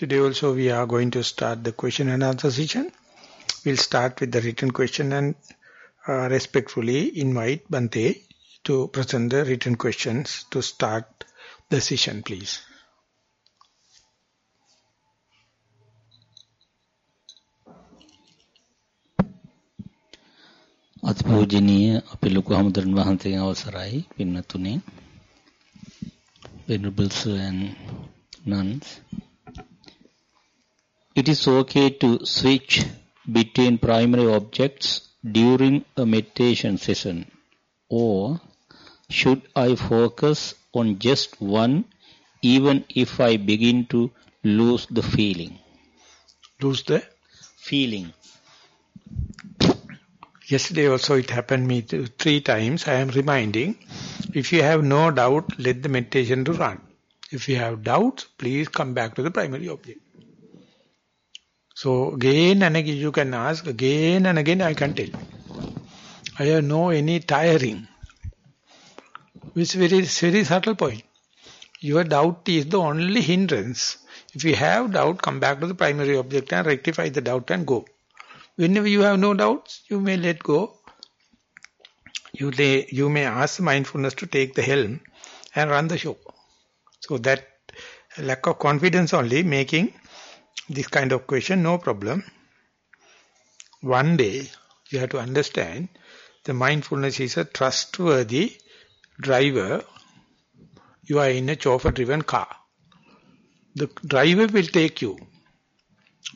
Today also we are going to start the question and answer session. We'll start with the written question and uh, respectfully invite Bante to present the written questions to start the session, please. අතිපූජනීය අපේ ලොකු හමුදුරන් වහන්සේගේ අවසරයි පින්නතුනේ venerable sir and nuns it is okay to switch between primary objects during a meditation session or should I focus on just one even if I begin to lose the feeling lose the feeling Yesterday also it happened me three times. I am reminding, if you have no doubt, let the meditation to run. If you have doubts, please come back to the primary object. So again and again you can ask, again and again I can tell. I have no any tiring. It's very, very subtle point. Your doubt is the only hindrance. If you have doubt, come back to the primary object and rectify the doubt and go. Whenever you have no doubts, you may let go. You, lay, you may ask mindfulness to take the helm and run the show. So that lack of confidence only making this kind of question no problem. One day you have to understand the mindfulness is a trustworthy driver. You are in a chauffeur driven car. The driver will take you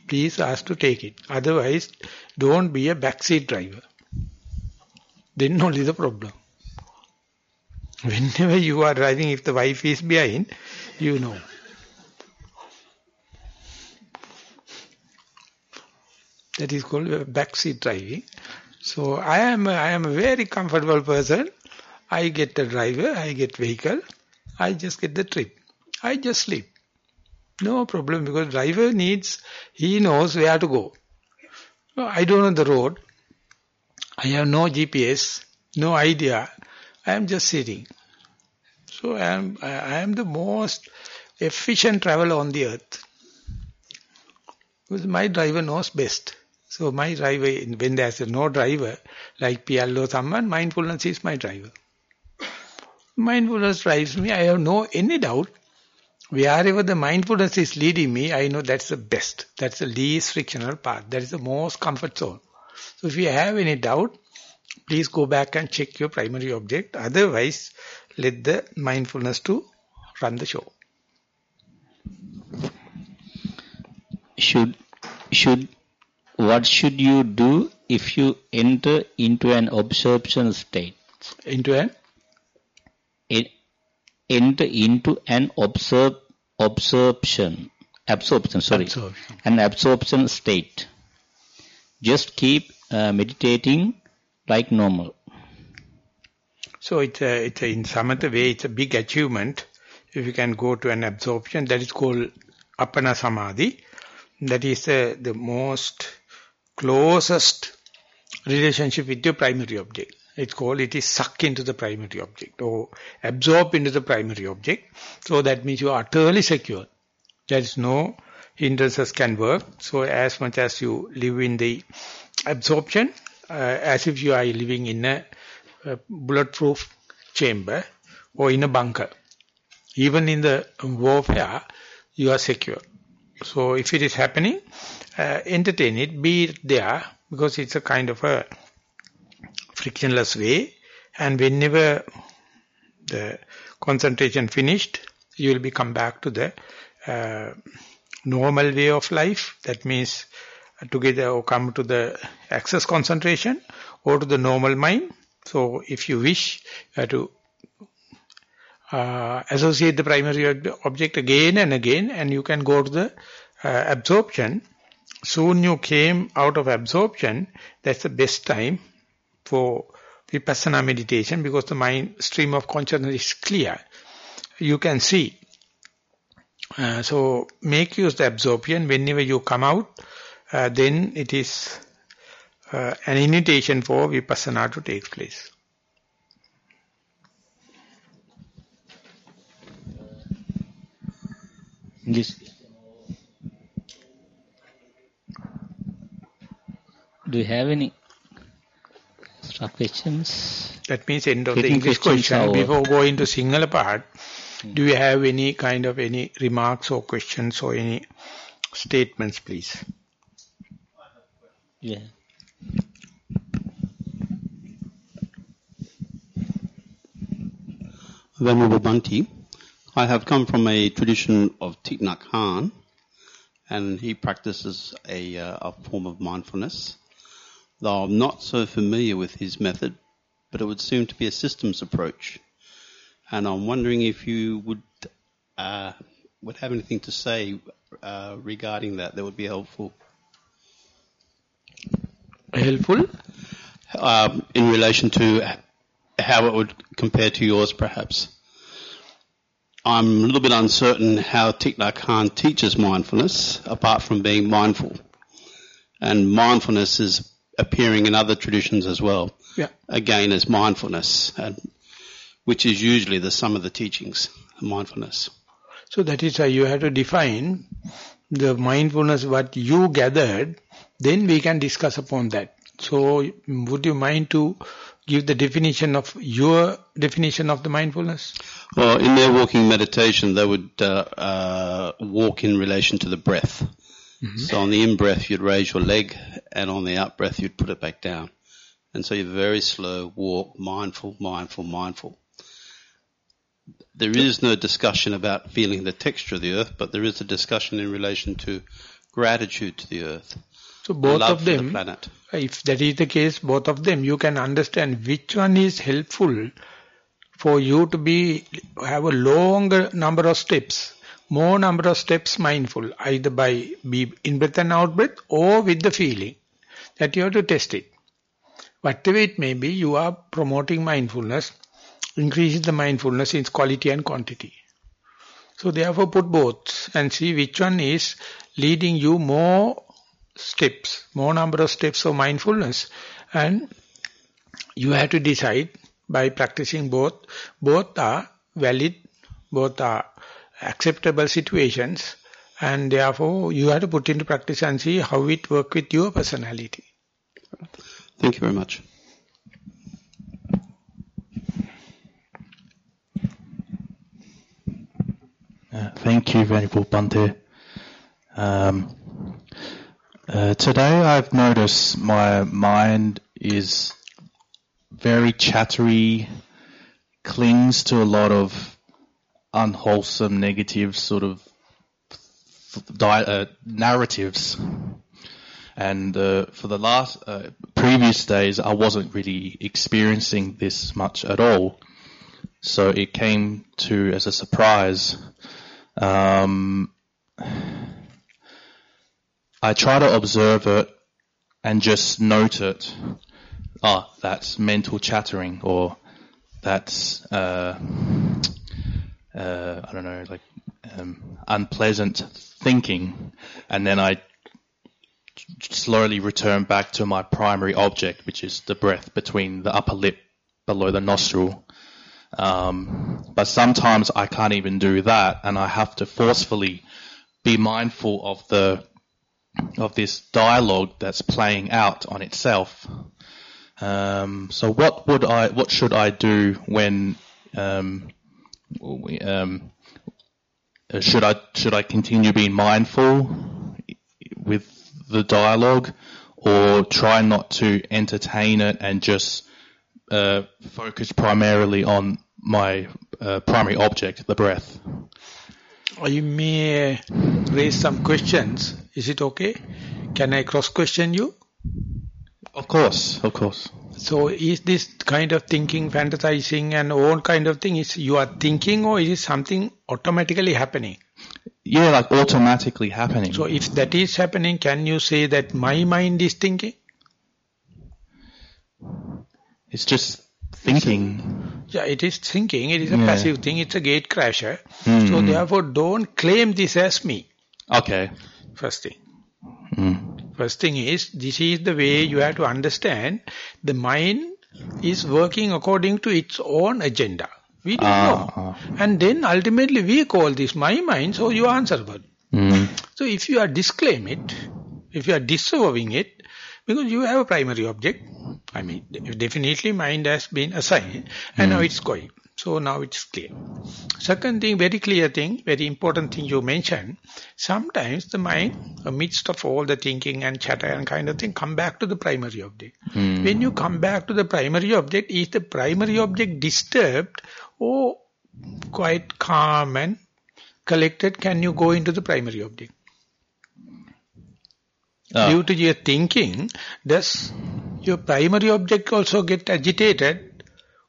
please ask to take it. Otherwise, don't be a backseat driver. Then only the problem. Whenever you are driving, if the wife is behind, you know. That is called uh, backseat driving. So I am a, I am a very comfortable person. I get the driver, I get vehicle, I just get the trip. I just sleep. No problem because driver needs, he knows where to go. I don't know the road. I have no GPS, no idea. I am just sitting. So I am, I am the most efficient traveler on the earth. Because my driver knows best. So my driver, when there's no driver, like or someone, mindfulness is my driver. Mindfulness drives me, I have no any doubt Wherever the mindfulness is leading me, I know that's the best. That's the least frictional path. That is the most comfort zone. So if you have any doubt, please go back and check your primary object. Otherwise, let the mindfulness to run the show. Should, should, what should you do if you enter into an absorption state? Into an? enter into an observe, absorption, absorption, sorry, absorption. an absorption state. Just keep uh, meditating like normal. So it's, a, it's a, in some other way, it's a big achievement. If you can go to an absorption, that is called Appana Samadhi. That is uh, the most closest relationship with your primary object. It's called, it is suck into the primary object or absorb into the primary object. So that means you are utterly secure. There is no hindrances can work. So as much as you live in the absorption, uh, as if you are living in a, a bulletproof chamber or in a bunker. Even in the warfare, you are secure. So if it is happening, uh, entertain it, be there, because it's a kind of a frictionless way. And whenever the concentration finished you will be come back to the uh, normal way of life. That means together or come to the access concentration or to the normal mind. So if you wish have to uh, associate the primary object again and again and you can go to the uh, absorption soon you came out of absorption that's the best time for vipassana meditation because the mind stream of consciousness is clear. You can see. Uh, so make use the absorption. Whenever you come out, uh, then it is uh, an invitation for vipassana to take place. This Do you have any extra questions? That means end of the English question. are- Before going to single part, do you have any kind of any remarks or questions or any statements, please? Yeah. Venerable Bhante, I have come from a tradition of Thich Nhat Hanh, and he practices a, uh, a form of mindfulness. Though I'm not so familiar with his method, but it would seem to be a systems approach. And I'm wondering if you would uh, would have anything to say uh, regarding that that would be helpful Helpful? um, in relation to how it would compare to yours, perhaps. I'm a little bit uncertain how Thich Nhat Hanh teaches mindfulness, apart from being mindful. And mindfulness is appearing in other traditions as well, Yeah. again as mindfulness, and, which is usually the sum of the teachings, mindfulness. So that is why you have to define the mindfulness what you gathered, then we can discuss upon that. So would you mind to give the definition of your definition of the mindfulness? Well, in their walking meditation, they would uh, uh, walk in relation to the breath. Mm-hmm. So on the in breath, you'd raise your leg, and on the out breath, you'd put it back down. And so you very slow walk, mindful, mindful, mindful. There is no discussion about feeling the texture of the earth, but there is a discussion in relation to gratitude to the earth, So both of the them, planet. if that is the case, both of them, you can understand which one is helpful for you to be have a longer number of steps, more number of steps mindful, either by be in breath and out breath or with the feeling. That you have to test it. Whatever it may be, you are promoting mindfulness, increases the mindfulness in quality and quantity. So therefore put both and see which one is leading you more steps, more number of steps of mindfulness and you have to decide by practicing both, both are valid, both are acceptable situations and therefore you have to put into practice and see how it work with your personality. Thank you very much. Uh, Thank you, Venerable Bhante. Um, uh, today I've noticed my mind is very chattery, clings to a lot of unwholesome, negative sort of di- uh, narratives. And uh, for the last uh, previous days, I wasn't really experiencing this much at all. So it came to as a surprise. Um, I try to observe it and just note it. Ah, that's mental chattering, or that's uh, uh, I don't know, like um, unpleasant thinking, and then I slowly return back to my primary object, which is the breath between the upper lip below the nostril. Um, but sometimes I can't even do that, and I have to forcefully be mindful of the of this dialogue that's playing out on itself. Um, so what would I, what should I do when, um, um, uh, should I should I continue being mindful with the dialogue, or try not to entertain it and just uh, focus primarily on my uh, primary object, the breath? You may raise some questions. Is it okay? Can I cross question you? Of course, of course. So is this kind of thinking, fantasizing and all kind of thing, is you are thinking or is it something automatically happening? Yeah, like automatically happening. So if that is happening, can you say that my mind is thinking? It's just thinking. Yeah, it is thinking. It is a Yeah. passive thing. It's a gate crasher. Mm. So therefore, don't claim this as me. Okay. First thing. Mm. First thing is, this is the way you have to understand. The mind is working according to its own agenda. We don't Ah, know. ah. And then ultimately we call this my mind, so you are answerable. Mm. So if you are disclaim it, if you are disavowing it, Because you have a primary object. I mean, definitely mind has been assigned and now it's going. So now it's clear. Second thing, very clear thing, very important thing you mentioned. Sometimes the mind, amidst of all the thinking and chatter and kind of thing, come back to the primary object. When you come back to the primary object, is the primary object disturbed or quite calm and collected? Can you go into the primary object? Ah. Due to your thinking, does your primary object also get agitated?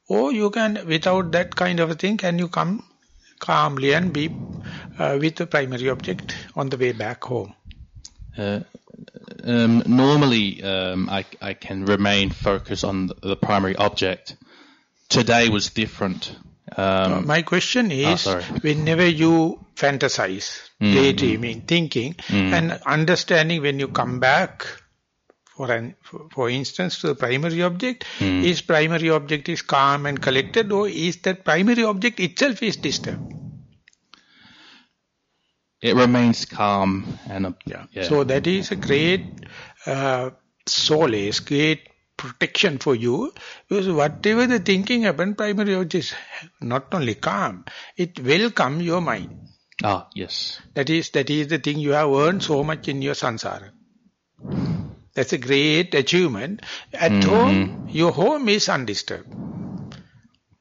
Or you can, without that kind of a thing, can you come calmly and be uh, with the primary object on the way back home? Uh, um, normally, um, I, I can remain focused on the, primary object. Today was different. Um, My question is, sorry. whenever you fantasize, daydreaming, thinking, and understanding when you come back, for an, for, instance, to the primary object, is primary object is calm and collected, or is that primary object itself is disturbed? it remains calm and uh, Yeah. So that is a great uh, solace, great protection for you because whatever the thinking happen, primary object is not only calm, it will come your mind. ah yes. That is that is the thing you have earned so much in your sansara. That's a great achievement. At mm-hmm. home, your home is undisturbed.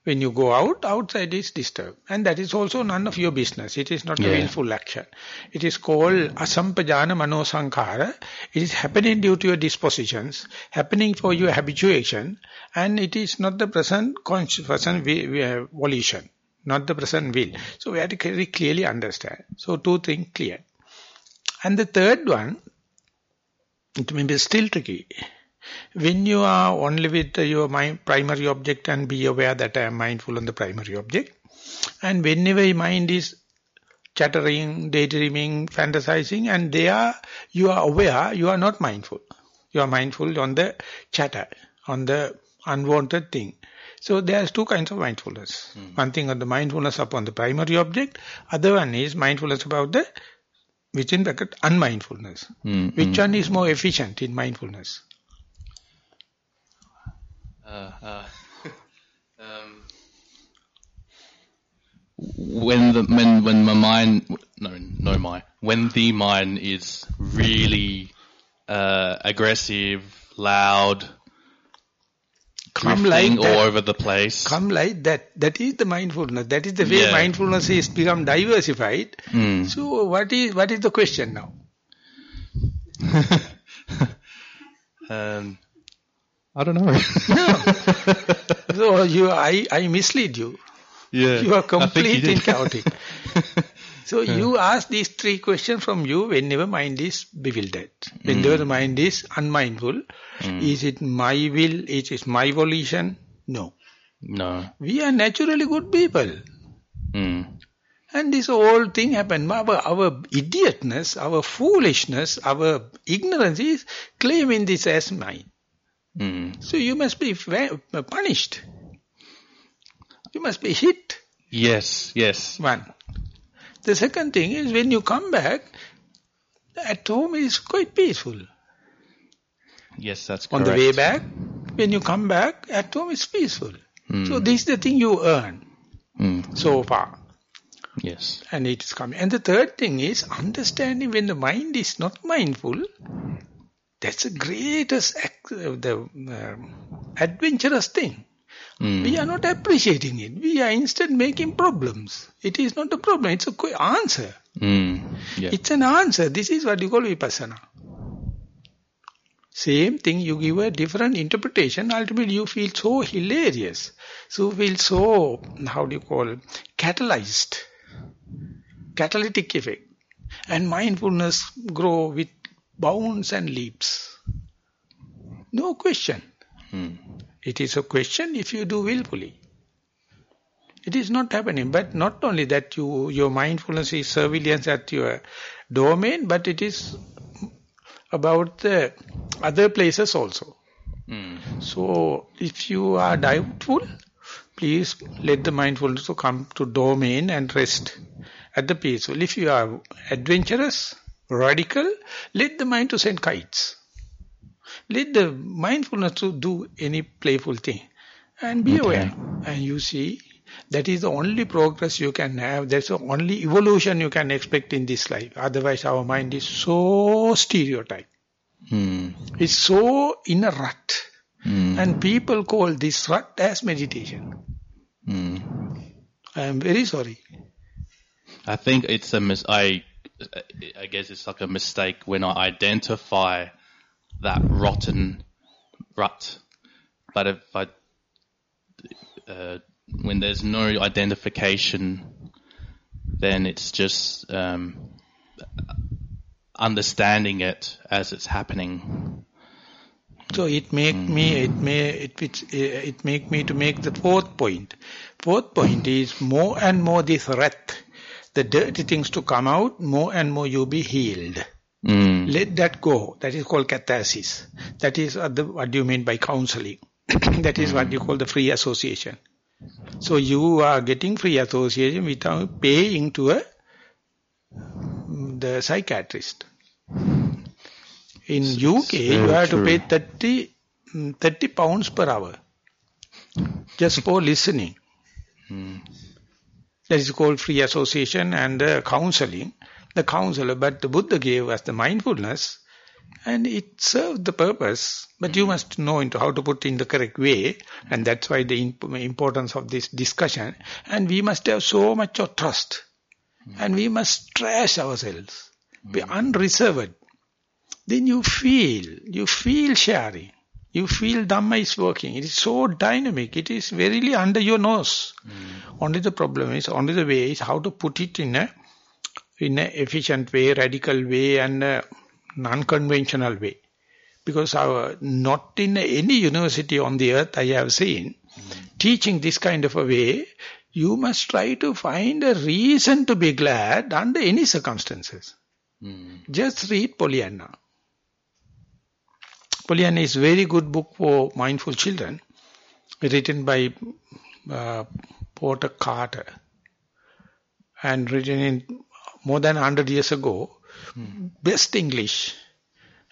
When you go out, outside is disturbed. And that is also none of your business. It is not a willful action. It is called asampajana manosankhara. It is happening due to your dispositions, happening for your habituation, and it is not the present conscious present wi- wi- volition, not the present will. So we have to very clearly understand. So two things clear. And the third one, it may be still tricky. When you are only with your mind, primary object and be aware that I am mindful on the primary object, and whenever your mind is chattering, daydreaming, fantasizing, and there you are aware, you are not mindful. You are mindful on the chatter, on the unwanted thing. So there's two kinds of mindfulness. Hmm. One thing on the mindfulness upon the primary object, other one is mindfulness about the within bracket unmindfulness. Mm, Which one is more efficient in mindfulness? Uh, uh, um, when the when when my mind no no my when the mind is really uh, aggressive, loud, Come drifting like that. all over the place. Come like that. That is the mindfulness. That is the way Yeah. mindfulness is become diversified. Mm. So what is what is the question now? um, I don't know. So you, I, I mislead you. yeah, You are I complete in did. chaotic. So you ask these three questions from you whenever mind is bewildered. Whenever the mind is unmindful. Is it my will? Is it my volition? No. no. We are naturally good people. Mm. And this whole thing happened. Our, our idiotness, our foolishness, our ignorance is claiming this as mine. Mm. So you must be punished. You must be hit. Yes, yes. One. The second thing is when you come back, at home is quite peaceful. Yes, that's On the way back, when you come back, at home is peaceful. Mm. So this is the thing you earn Mm. so far. Yes. And it is coming. And the third thing is understanding when the mind is not mindful, that's the greatest, uh, the um, adventurous thing. Mm. We are not appreciating it. We are instead making problems. It is not a problem. It's a qu- answer. Mm. Yeah. It's an answer. This is what you call vipassana. Same thing, you give a different interpretation, ultimately you feel so hilarious. So feel so, how do you call it, catalyzed. Catalytic effect. And mindfulness grow with bounds and leaps. No question. Mm. It is a question if you do willfully. It is not happening, but not only that you your mindfulness is surveillance at your domain, but it is about the other places also. Mm. So if you are doubtful, please let the mindfulness to come to domain and rest at the peaceful. If you are adventurous, radical, let the mind to send kites. Let the mindfulness to do any playful thing and be Okay. aware. And you see, that is the only progress you can have. That's the only evolution you can expect in this life. Otherwise, our mind is so stereotyped. Hmm. It's so in a rut. Hmm. And people call this rut as meditation. Hmm. I am very sorry. I think it's a mis- I, I guess it's like a mistake when I identify that rotten rut. But if I, uh, when there's no identification, then it's just um, understanding it as it's happening. So it make me, it may, it, it, it make me to make the fourth point. Fourth point is more and more this wrath, the dirty things to come out, more and more you be healed. Mm. Let that go. That is called catharsis. That is what, the, what do you mean by counseling. that is what you call the free association. So you are getting free association without paying to a the psychiatrist. In UK, you have true. to pay 30, mm, 30 pounds per hour just for listening. That is called free association and uh, counseling. The counselor, but the Buddha gave us the mindfulness and it served the purpose. But you hmm. must know into how to put it in the correct way and that's why the imp- importance of this discussion. And we must have so much of trust hmm. and we must trash ourselves, hmm. be unreserved. Then you feel, you feel sharing. You feel Dhamma is working. It is so dynamic. It is verily under your nose. Only the problem is, only the way is how to put it in a in an efficient way, radical way, and non-conventional way. Because our not in any university on the earth I have seen teaching this kind of a way. You must try to find a reason to be glad under any circumstances. Just read Pollyanna. Pollyanna is very good book for mindful children, written by uh, Porter Carter and written in more than 100 years ago. Hmm. Best English.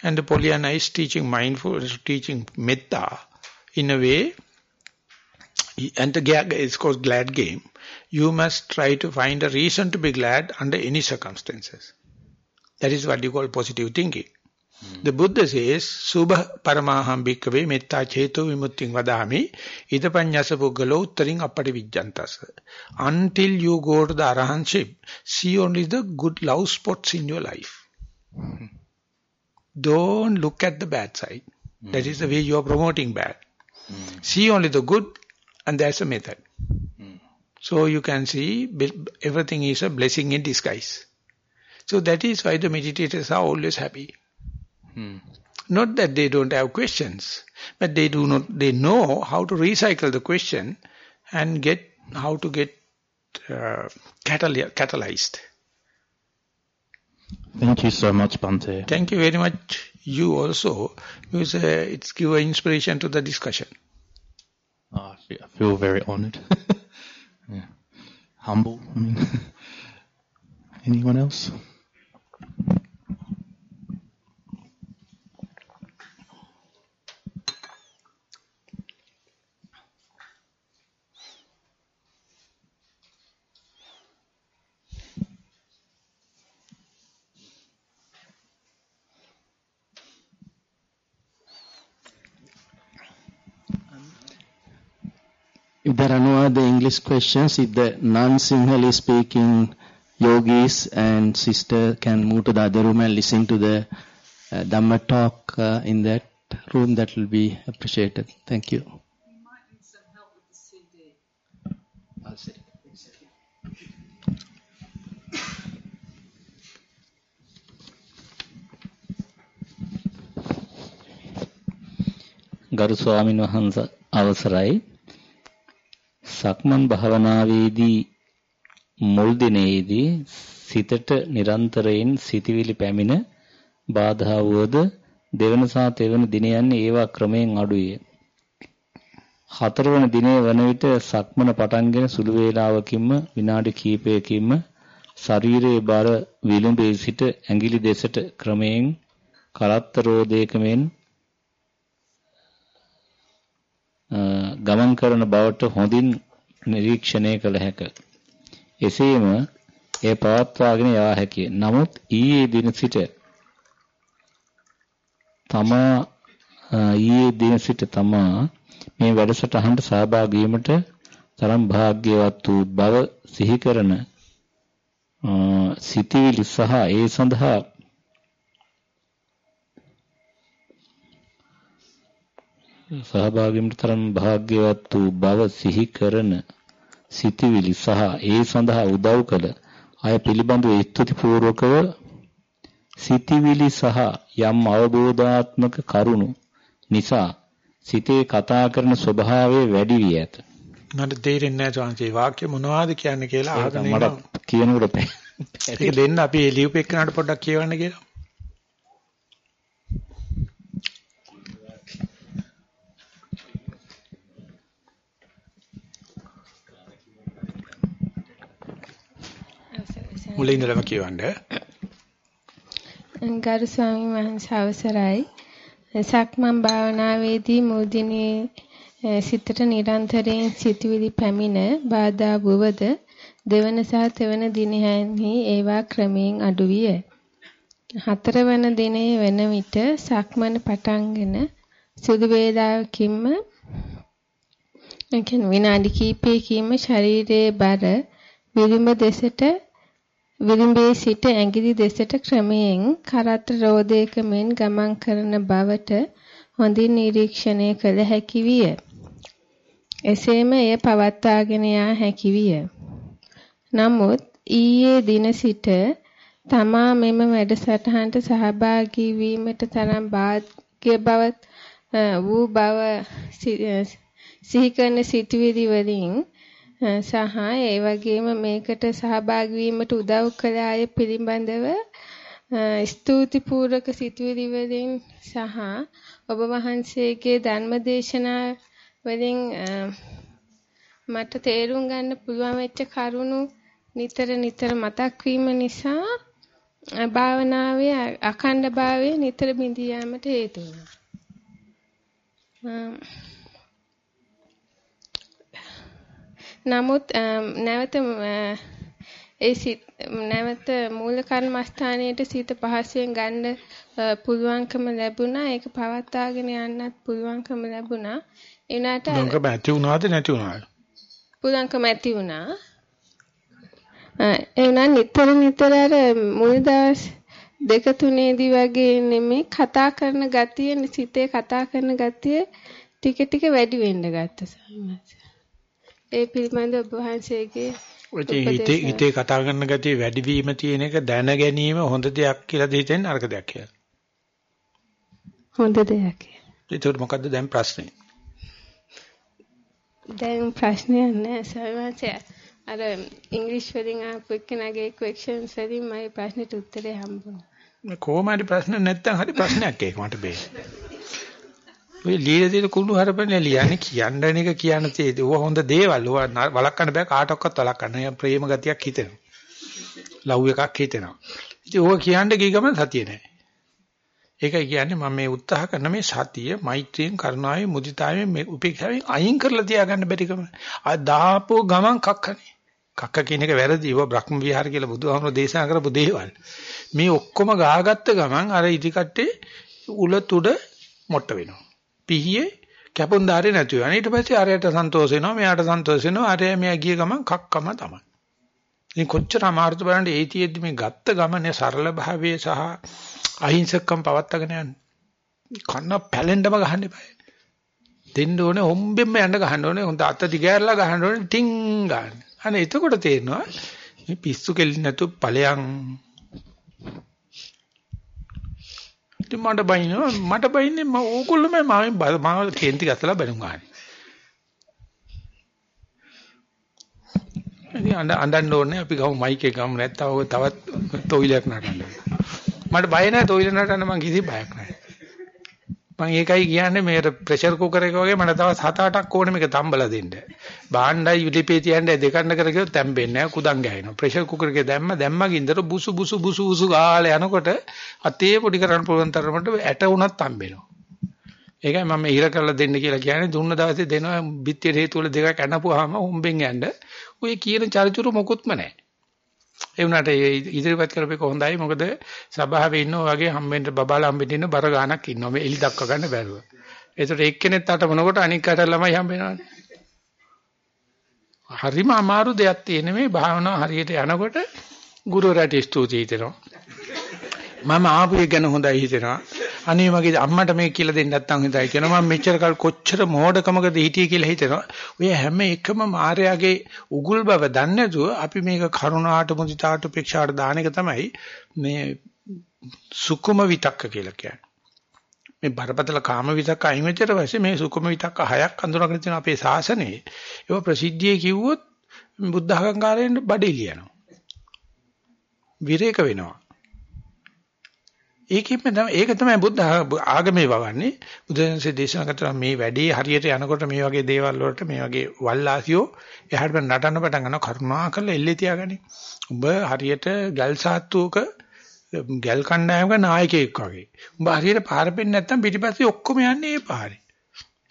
And the Pollyanna is teaching mindful, is teaching metta in a way. And the gag is called glad game. You must try to find a reason to be glad under any circumstances. That is what you call positive thinking. The Buddha says, Subha paramaham bhikkhave metta cheto vimutting vadami idapanyasa puggalo uttaring appati vijjantasa. Until you go to the arahantship, see only the good love spots in your life. Don't look at the bad side. That is the way you are promoting bad. See only the good and that's a method. So you can see everything is a blessing in disguise. So that is why the meditators are always happy. Not that they don't have questions, but they do not, they know how to recycle the question and get, how to get uh, catalyzed. Thank you so much, Bante. Thank you very much. You also, because uh, it's give inspiration to the discussion. Oh, I feel, very honoured. yeah. Humble. I mean, anyone else? If there are no other English questions, if the non-Sinhala speaking yogis and sister can move to the other room and listen to the uh, Dhamma talk uh, in that room, that will be appreciated. Thank you. I'll sit. ගරු ස්වාමින් වහන්ස අවසරයි සක්මන් භාවනාවේදී මුල් දිනේදී සිතට නිරන්තරයෙන් සිතවිලි පැමිණ බාධා වුවද දෙවන සහ තෙවන දින යන්නේ ඒවා ක්‍රමයෙන් අඩුය. හතරවන දිනේ වන විට සක්මන පටන්ගෙන සුළු වේලාවකින්ම විනාඩි කිහිපයකින්ම ශරීරයේ බර විලුඹේ සිට ඇඟිලි දෙසට ක්‍රමයෙන් කරත්ත රෝදයක මෙන් ගමන් කරන බවට හොඳින් නිරීක්ෂණය කළ හැක. එසේම එය පවත්වාගෙන යා හැකිය. නමුත් ඊයේ දින සිට තමා ඊයේ දින සිට තමා මේ වැඩසටහනට සහභාගී වීමට තරම් වාග්යවත් වූ බව සිහි කරන සිතවිලි සහ ඒ සඳහා සහභාගීවීමට තරම් වාග්යවත් වූ බව සිහි කරන සිතවිලි සහ ඒ සඳහා උදව් කළ අය පිළිබඳව ස්තුති පූර්වකව සිතවිලි සහ යම් අවබෝධාත්මක කරුණු නිසා සිතේ කතා කරන ස්වභාවය වැඩි වී ඇත. මට තේරෙන්නේ නැහැ ස්වාමීන් වාක්‍ය මොනවද කියන්නේ කියලා අහගෙන මට කියනකොට ඒක දෙන්න අපි ලියුපෙක්කනට පොඩ්ඩක් කියවන්න කියලා. මුලින් ඉඳලම කියවන්න. ගරු ස්වාමීන් වහන්සේ අවසරයි. සක්මන් භාවනාවේදී මුදිනේ සිතට නිරන්තරයෙන් සිතුවිලි පැමිණ බාධා වුවද දෙවන සහ තෙවන දිනෙහිදී ඒවා ක්‍රමයෙන් අඩු විය. හතරවන දිනේ වෙන විට සක්මන පටන්ගෙන සුදු වේලාවකින්ම එකින් විනාඩි කිහිපයකින්ම ශරීරයේ බර විරිඹ දෙසට විරිඹේ සිට ඇඟිලි දෙසට ක්‍රමයෙන් කරත් රෝදයක මෙන් ගමන් කරන බවට හොඳින් නිරීක්ෂණය කළ හැකි විය. එසේම එය පවත්වාගෙන යා හැකි විය. නමුත් ඊයේ දින සිට තමා මෙම වැඩසටහනට සහභාගී වීමට තරම් වාග්ය බවත් වූ බව සිහි කරන සිටවිලි වලින් සහ ඒ වගේම මේකට සහභාගී වීමට උදව් කළ අය පිළිබඳව ස්තුතිපූර්වක සිතුවිලි වලින් සහ ඔබ වහන්සේගේ ධර්මදේශනා වලින් මට තේරුම් ගන්න පුළුවන් වෙච්ච කරුණු නිතර නිතර මතක් වීම නිසා භාවනාවේ අඛණ්ඩභාවය නිතර බිඳී යාමට හේතු වුණා. නමුත් නැවත ඒ සිත් නැවත මූල කර්මස්ථානයේට සිත පහසුවෙන් ගන්න පුළුවන්කම ලැබුණා. ඒක පවත්වාගෙන යන්නත් පුළුවන්කම ලැබුණා. එනට පුළුවන්කම ඇති වුණාද නැති වුණාද? පුළුවන්කම ඇති වුණා. එවනම් නිතර නිතර අර මුල් දවස් දෙක තුනේදී වගේ නෙමෙයි කතා කරන ගතිය සිතේ කතා කරන ගතිය ටික ටික වැඩි වෙන්න ගත්තා සමහරවිට. ඒ පිළිබඳ ඔබ වහන්සේගේ හිතේ හිතේ කතා කරන ගතිය වැඩි වීම තියෙන එක දැන ගැනීම හොඳ දෙයක් කියලාද හිතෙන්නේ අරක දෙයක් කියලා. හොඳ දෙයක්. ඒකට මොකද්ද දැන් ප්‍රශ්නේ? දැන් ප්‍රශ්නයක් නෑ සර්වංශය. අර ඉංග්‍රීසි වලින් ආපු එක්කෙනාගේ ක්වෙස්චන්ස් වලින් මගේ ප්‍රශ්නෙට උත්තරේ හම්බුණා. කොහොම හරි ප්‍රශ්න නැත්තම් හරි ප්‍රශ්නයක් ඒක මට බේරෙන්නේ. ඔය লীලා තියෙන කුණු හරපනේ ලියන්නේ කියන්න එක කියන්න තියෙද. ඕවා හොඳ දේවල්. ඕවා වළක්වන්න බෑ කාටවත් වළක්වන්න. ඒ ප්‍රේම ගතියක් හිතෙනවා. ලව් එකක් හිතෙනවා. ඉතින් ඕවා කියන්න ගිය ගමන් සතිය නැහැ. ඒකයි කියන්නේ මම මේ උත්සාහ කරන මේ සතිය මෛත්‍රියෙන් කරුණාවෙන් මුදිතාවෙන් මේ උපේක්ෂාවෙන් අයින් කරලා තියාගන්න බැරිකම. ආ දාපෝ ගමන් කක්කනේ. කක්ක කියන එක වැරදි. ඒවා බ්‍රහ්ම විහාර කියලා බුදුහාමුදුරෝ දේශනා කරපු දේවල්. මේ ඔක්කොම ගාගත්ත ගමන් අර ඉදි කට්ටේ උල තුඩ මොට්ට වෙනවා. පිහියේ කැපුම්දාරේ නැති වෙනවා. ඊට පස්සේ අරයට සන්තෝෂ වෙනවා, මෙයාට සන්තෝෂ වෙනවා. අරය මෙයා ගිය ගමන් කක්කම තමයි. ඉතින් කොච්චර අමාරුද බලන්න ඒතියෙද්දි මේ ගත්ත ගමනේ සරල භාවයේ සහ අහිංසකම් පවත්වාගෙන යන්න. කන්න පැලෙන්නම ගහන්න එපා. දෙන්න ඕනේ හොම්බෙන්න යන්න ගහන්න ඕනේ. හොඳ අත දිගෑරලා ගහන්න ඕනේ ටින් ගන්න. අනේ එතකොට තේරෙනවා මේ පිස්සු කෙලින් නැතු ඵලයන් ඉතින් මට බයිනවා මට බයින්නේ මම ඕගොල්ලෝම මාවෙන් මාව කේන්ති ගත්තලා බැනුම් ගහන්නේ. ඉතින් අඬ අඬන්න ඕනේ අපි ගමු මයික් එක ගමු නැත්තම් ඔය තවත් තොইলයක් නටන්න. මට බය නැහැ තොইল නටන්න මං කිසි බයක් නැහැ. මම ඒකයි කියන්නේ මේ ප්‍රෙෂර් කුකර් එක වගේ මට තවත් 7-8ක් ඕනේ මේක තම්බලා දෙන්න. බාණ්ඩයි යුලිපේ තියන්නේ දෙකන්න කර කිව්වොත් තැම්බෙන්නේ නැහැ කුදන් ගහනවා. ප්‍රෙෂර් කුකර් එකේ දැම්ම දැම්මගින්දර බුසු බුසු බුසු බුසු ගාලා යනකොට අතේ පොඩි කරන්න පුළුවන් තරමට ඇට උනත් තම්බෙනවා. ඒකයි මම ඉර කරලා දෙන්න කියලා කියන්නේ දුන්න දවසේ දෙනවා බිත්තියට හේතු වල දෙකක් ඇනපුවාම හොම්බෙන් යන්න. ඔය කියන චරිචුරු මොකුත්ම නැහැ. ඒ වුණාට ඉදිරිපත් කරපේක හොඳයි මොකද සභාවේ ඉන්නෝ වගේ හම්බෙන්න බබාලා හම්බෙන්න ඉන්න බර ගානක් ඉන්නවා මේ එලි දක්ව ගන්න බැරුව. ඒතකොට එක්කෙනෙක් අටමනකොට අනික් අට ළමයි හම්බෙනවනේ. හරිම අමාරු දෙයක් තියෙන මේ භාවනාව හරියට යනකොට ගුරුවරයාට ස්තුති හිතෙනවා. මම ආපු එක ගැන හොඳයි හිතෙනවා. අනේ මගේ අම්මට මේක කියලා දෙන්න නැත්නම් හොඳයි කියනවා. මම මෙච්චර කල් කොච්චර මෝඩකමකද හිටියේ කියලා හිතෙනවා. ඔය හැම එකම මායාවේ උගුල් බව දන්නේ නැතුව අපි මේක කරුණාට මුදිතාට උපේක්ෂාට දාන එක තමයි මේ සුකුම විතක්ක කියලා කියන්නේ. මේ බරපතල කාම විතක්ක අයින් වෙච්චට පස්සේ මේ සුකුම විතක්ක හයක් අඳුරගෙන තියෙන අපේ ශාසනයේ ඒව ප්‍රසිද්ධියේ කිව්වොත් බුද්ධ අහංකාරයෙන් බඩේ ලියනවා. විරේක වෙනවා. ඒකෙම තමයි ඒක තමයි බුද්ධ ආගමේ වවන්නේ බුදුන්සේ දේශනා කරන මේ වැඩේ හරියට යනකොට මේ වගේ දේවල් වලට මේ වගේ වල්ලාසියෝ එහාට නටන්න පටන් ගන්නවා කරුණා කරලා එල්ලේ තියාගනි. උඹ හරියට ගල් සාත්තුවක ගල් කණ්ඩායමක නායකයෙක් වගේ. උඹ හරියට පාර පෙන්නේ නැත්නම් පිටිපස්සේ ඔක්කොම යන්නේ ඒ පාරේ.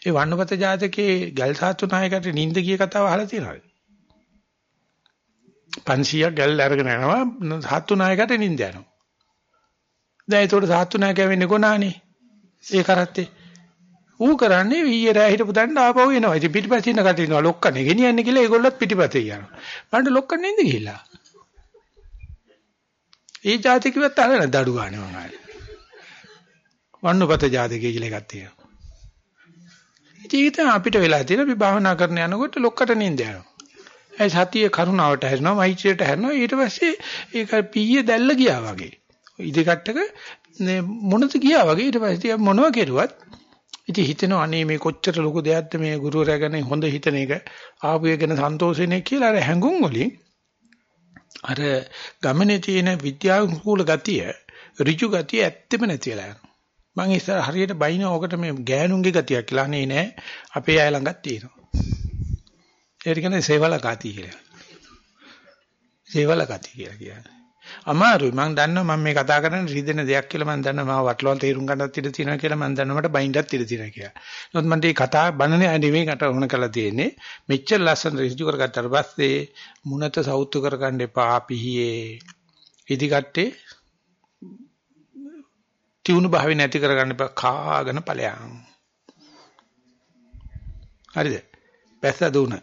ඒ වන්නපත ජාතකයේ ගල් සාත්තු නායකට නිින්ද ගිය කතාව අහලා තියෙනවද? 500ක් ගල් අරගෙන යනවා සාත්තු නායකට නිින්ද යනවා. දැන් ඒතකොට සාත්තු නායකයා වෙන්නේ කොනානේ. ඒ කරත්තේ. ඌ කරන්නේ ඊයේ රෑ හිටපු දණ්ඩ ආපහු එනවා. ඉතින් පිටිපස්සේ ඉන්න කටේ ඉන්නවා ලොක්කනේ ගෙනියන්නේ කියලා ඒගොල්ලොත් පිටිපස්සේ යනවා. බලන්න ලොක්කන් නෙන්ද ගිහිල්ලා. ඒ ජාතිකෙවත් අහලා දඩු ගන්න මොනවායි. වන්නපත ජාතිකය කියලා එකක් තියෙනවා. ඉතින් අපිට වෙලා තියෙන අපි භාවනා කරන යනකොට ලොක්කට නින්ද යනවා. ඒ සතිය කරුණාවට හැරෙනවා මෛත්‍රියට හැරෙනවා ඊට පස්සේ ඒක පීයේ දැල්ල ගියා වගේ. ඉදිකට්ටක මොනද ගියා වගේ ඊට පස්සේ මොනව කෙරුවත් ඉතින් හිතෙනවා අනේ මේ කොච්චර ලොකු දෙයක්ද මේ ගුරුවරයා ගැන හොඳ හිතන එක ආපු එක ගැන සන්තෝෂ වෙන එක කියලා අර හැඟුම් වලින් අර ගමනේ තියෙන විද්‍යානුකූල ගතිය ඍජු ගතිය ඇත්තෙම නැති වෙලා යනවා. මම ඉස්සර හරියට බයින ඕකට මේ ගෑනුන්ගේ ගතියක් කියලා නේ නෑ අපේ අය ළඟත් තියෙනවා. ඒක කියන්නේ සේවල ගතිය කියලා. සේවල ගතිය කියලා කියන්නේ. අමාරුයි මම දන්නවා මම මේ කතා කරන රිදෙන දෙයක් කියලා මම දන්නවා මම වටලවල් තේරුම් ගන්නත් ඉඩ තියෙනවා කියලා මම දන්නවා මට බයින්ඩත් ඉඩ තියෙනවා කියලා. නමුත් මම මේ කතා බනනේ නෙවෙයි කට වුණ කළා තියෙන්නේ. මෙච්චර ලස්සන රිජු කරගත්තාට පස්සේ මුණත සෞතු කරගන්න එපා පිහියේ. ඉදිකට්ටේ තියුණු භාවය නැති කරගන්න එපා කාගෙන ඵලයන්. හරිද? පැස්ස දුන.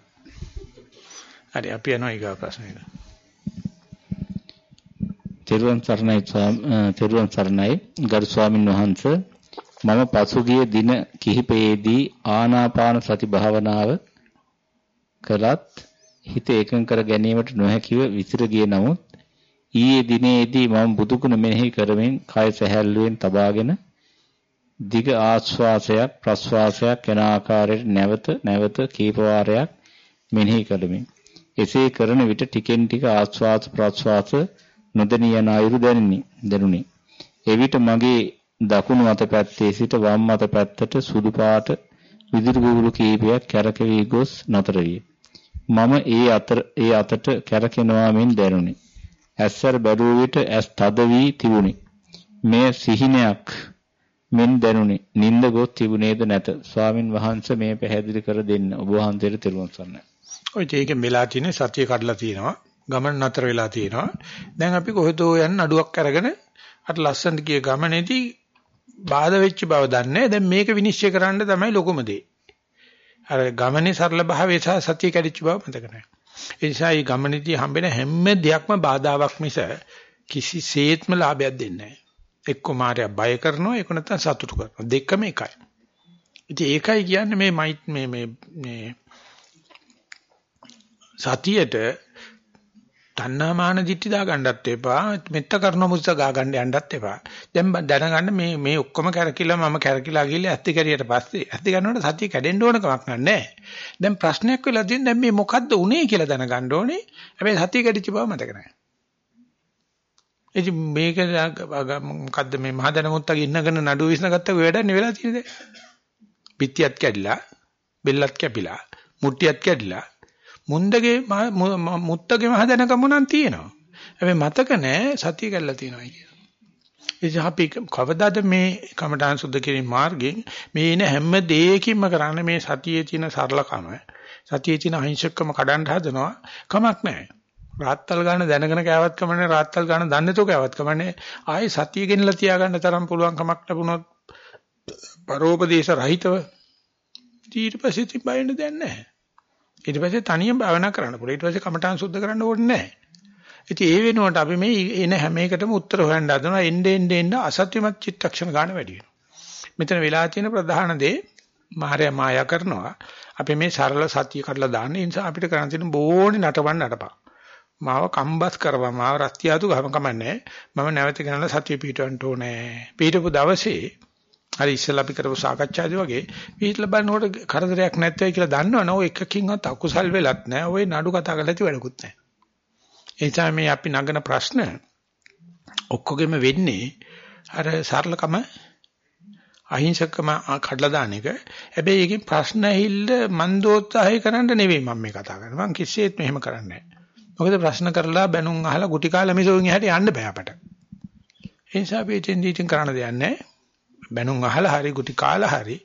හරි අපි යනවා ඊගා ප්‍රශ්නෙට. තෙරුවන් සරණයි තෙරුවන් සරණයි ගරු ස්වාමින් වහන්සේ මම පසුගිය දින කිහිපයේදී ආනාපාන සති භාවනාව කළත් හිත එකඟ කර ගැනීමට නොහැකිව විසිර ගිය නමුත් ඊයේ දිනේදී මම බුදුගුණ මෙනෙහි කරමින් කය සැහැල්ලුවෙන් තබාගෙන දිග ආශ්වාසයක් ප්‍රශ්වාසයක් යන ආකාරයට නැවත නැවත කීප වාරයක් මෙනෙහි කළෙමි. එසේ කරන විට ටිකෙන් ටික ආශ්වාස ප්‍රශ්වාස නොදැනී යන අයුරු දැනිනි දැනුනි. එවිට මගේ දකුණු අත පැත්තේ සිට වම් අත පැත්තට සුදු පාට විදුලි බුබුලු කීපයක් කැරකෙවි ගොස් නතර විය. මම ඒ අතර ඒ අතට කැරකෙනවා මෙන් දැනුනි. ඇස්සර බැලුව විට ඇස් තද වී තිබුණි. මෙය සිහිනයක් මෙන් දැනුනි. නිින්ද ගොස් තිබුණේද නැත. ස්වාමින් වහන්සේ මේ පැහැදිලි කර දෙන්න. ඔබ වහන්සේට තෙරුවන් සරණයි. ඔය ඒකෙන් වෙලා තියෙන්නේ සතිය කඩලා තියෙනවා. ගමන නතර වෙලා තියෙනවා. දැන් අපි කොහෙදෝ යන නඩුවක් අරගෙන අර ලස්සනට ගිය ගමනේදී බාධා වෙච්ච බව දන්නේ. දැන් මේක විනිශ්චය කරන්න තමයි ලොකුම දේ. අර ගමනේ සරල භාවය සහ සතිය කැඩිච්ච බව මතක නැහැ. ඒ නිසා මේ ගමනේදී හම්බෙන හැම දෙයක්ම බාධාවක් මිස කිසිසේත්ම ලාභයක් දෙන්නේ නැහැ. එක්ක මාර්යා බය කරනවා ඒක නැත්නම් සතුටු කරනවා. දෙකම එකයි. ඉතින් ඒකයි කියන්නේ මේ මේ මේ මේ සතියට තණ්හා මාන දිට්ඨි දා ගන්නත් එපා. මෙත්ත කරන මුස්ස ගා ගන්න යන්නත් එපා. දැන් දැනගන්න මේ මේ ඔක්කොම කරකිලා මම කරකිලා ගිහලා ඇත්ති කැරියට පස්සේ ඇත්ති ගන්නකොට සතිය කැඩෙන්න ඕන කමක් නැහැ දැන් ප්‍රශ්නයක් වෙලා තියෙන දැන් මේ මොකද්ද උනේ කියලා දැනගන්න ඕනේ. හැබැයි සතිය කැඩිච්ච බව මතක නැහැ ඉතින් මේක මොකද්ද මේ මහදන මුත්තගේ ඉන්නගෙන නඩුව විසඳගත්ත වැඩන්නේ වෙලා තියෙන්නේ. පිටියත් කැඩිලා බෙල්ලත් කැපිලා මුට්ටියත් කැඩිලා මුන්දගේ මුත්තගේ මහ දැනගම නම් තියෙනවා. හැබැයි මතක නෑ සතිය කළා තියෙනවා කියන. ඉතින් අපි කවදාද මේ කමඨාන් සුද්ධ කිරීම මාර්ගයෙන් මේ එන හැම දෙයකින්ම කරන්නේ මේ සතියේ තියෙන සරලකම සතියේ තියෙන අහිංසකකම කඩන්න හදනවා කමක් නැහැ. රාත්තල් ගන්න දැනගෙන කෑවත් කමන්නේ රාත්තල් ගන්න දන්නේ නැතෝ කෑවත් කමන්නේ ආයේ සතිය ගෙනලා තියාගන්න තරම් පුළුවන් කමක් ලැබුණොත් පරෝපදේශ රහිතව ඊට පස්සේ ඉතින් බයෙන්න දෙයක් නැහැ. ඊට පස්සේ තනියම භාවනා කරන්න පුළුවන්. ඊට පස්සේ කමඨාන් සුද්ධ කරන්න ඕනේ නැහැ. ඉතින් ඒ වෙනුවට අපි මේ එන හැම එකටම උත්තර හොයන්න හදනවා. එන්නේ එන්නේ එන්නේ අසත්‍යමත් චිත්තක්ෂණ ගන්න වැඩි වෙනවා. මෙතන වෙලා තියෙන ප්‍රධාන දේ මායя මායා කරනවා. අපි මේ සරල සත්‍ය කඩලා දාන්න නිසා අපිට කරන්න තියෙන බෝණි නටවන්න නටපන්. මාව කම්බස් කරවා මාව රත්තියාතු ගම කමන්නේ. මම නැවත ගණන සත්‍ය පිටවන්න ඕනේ. පිටපු දවසේ හරි ඉස්සෙල්ලා අපි කරපු සාකච්ඡාදී වගේ පිටලා බලනකොට කරදරයක් නැත්වයි කියලා දන්නවනේ ඔය එකකින්වත් අකුසල් වෙලත් නැහැ. ඔය නඩු කතා කරලා ඇති වැඩකුත් නැහැ. ඒ නිසා මේ අපි නගන ප්‍රශ්න ඔක්කොගෙම වෙන්නේ අර සරලකම අහිංසකම කඩලා දාන එක. හැබැයි ඒකෙන් ප්‍රශ්න ඇහිල්ල මන්දෝත්සාහය කරන්න නෙවෙයි මම මේ කතා කරන්නේ. මම කිසිසේත් මෙහෙම කරන්නේ නැහැ. මොකද ප්‍රශ්න කරලා බැනුම් අහලා ගුටි කාලා මිසෝන් එහාට යන්න බෑ අපට. ඒ නිසා අපි ඉතින් ඉතින් කරන්න දෙයක් නැහැ. බැනුම් අහලා හරි ගුටි කාලා හරි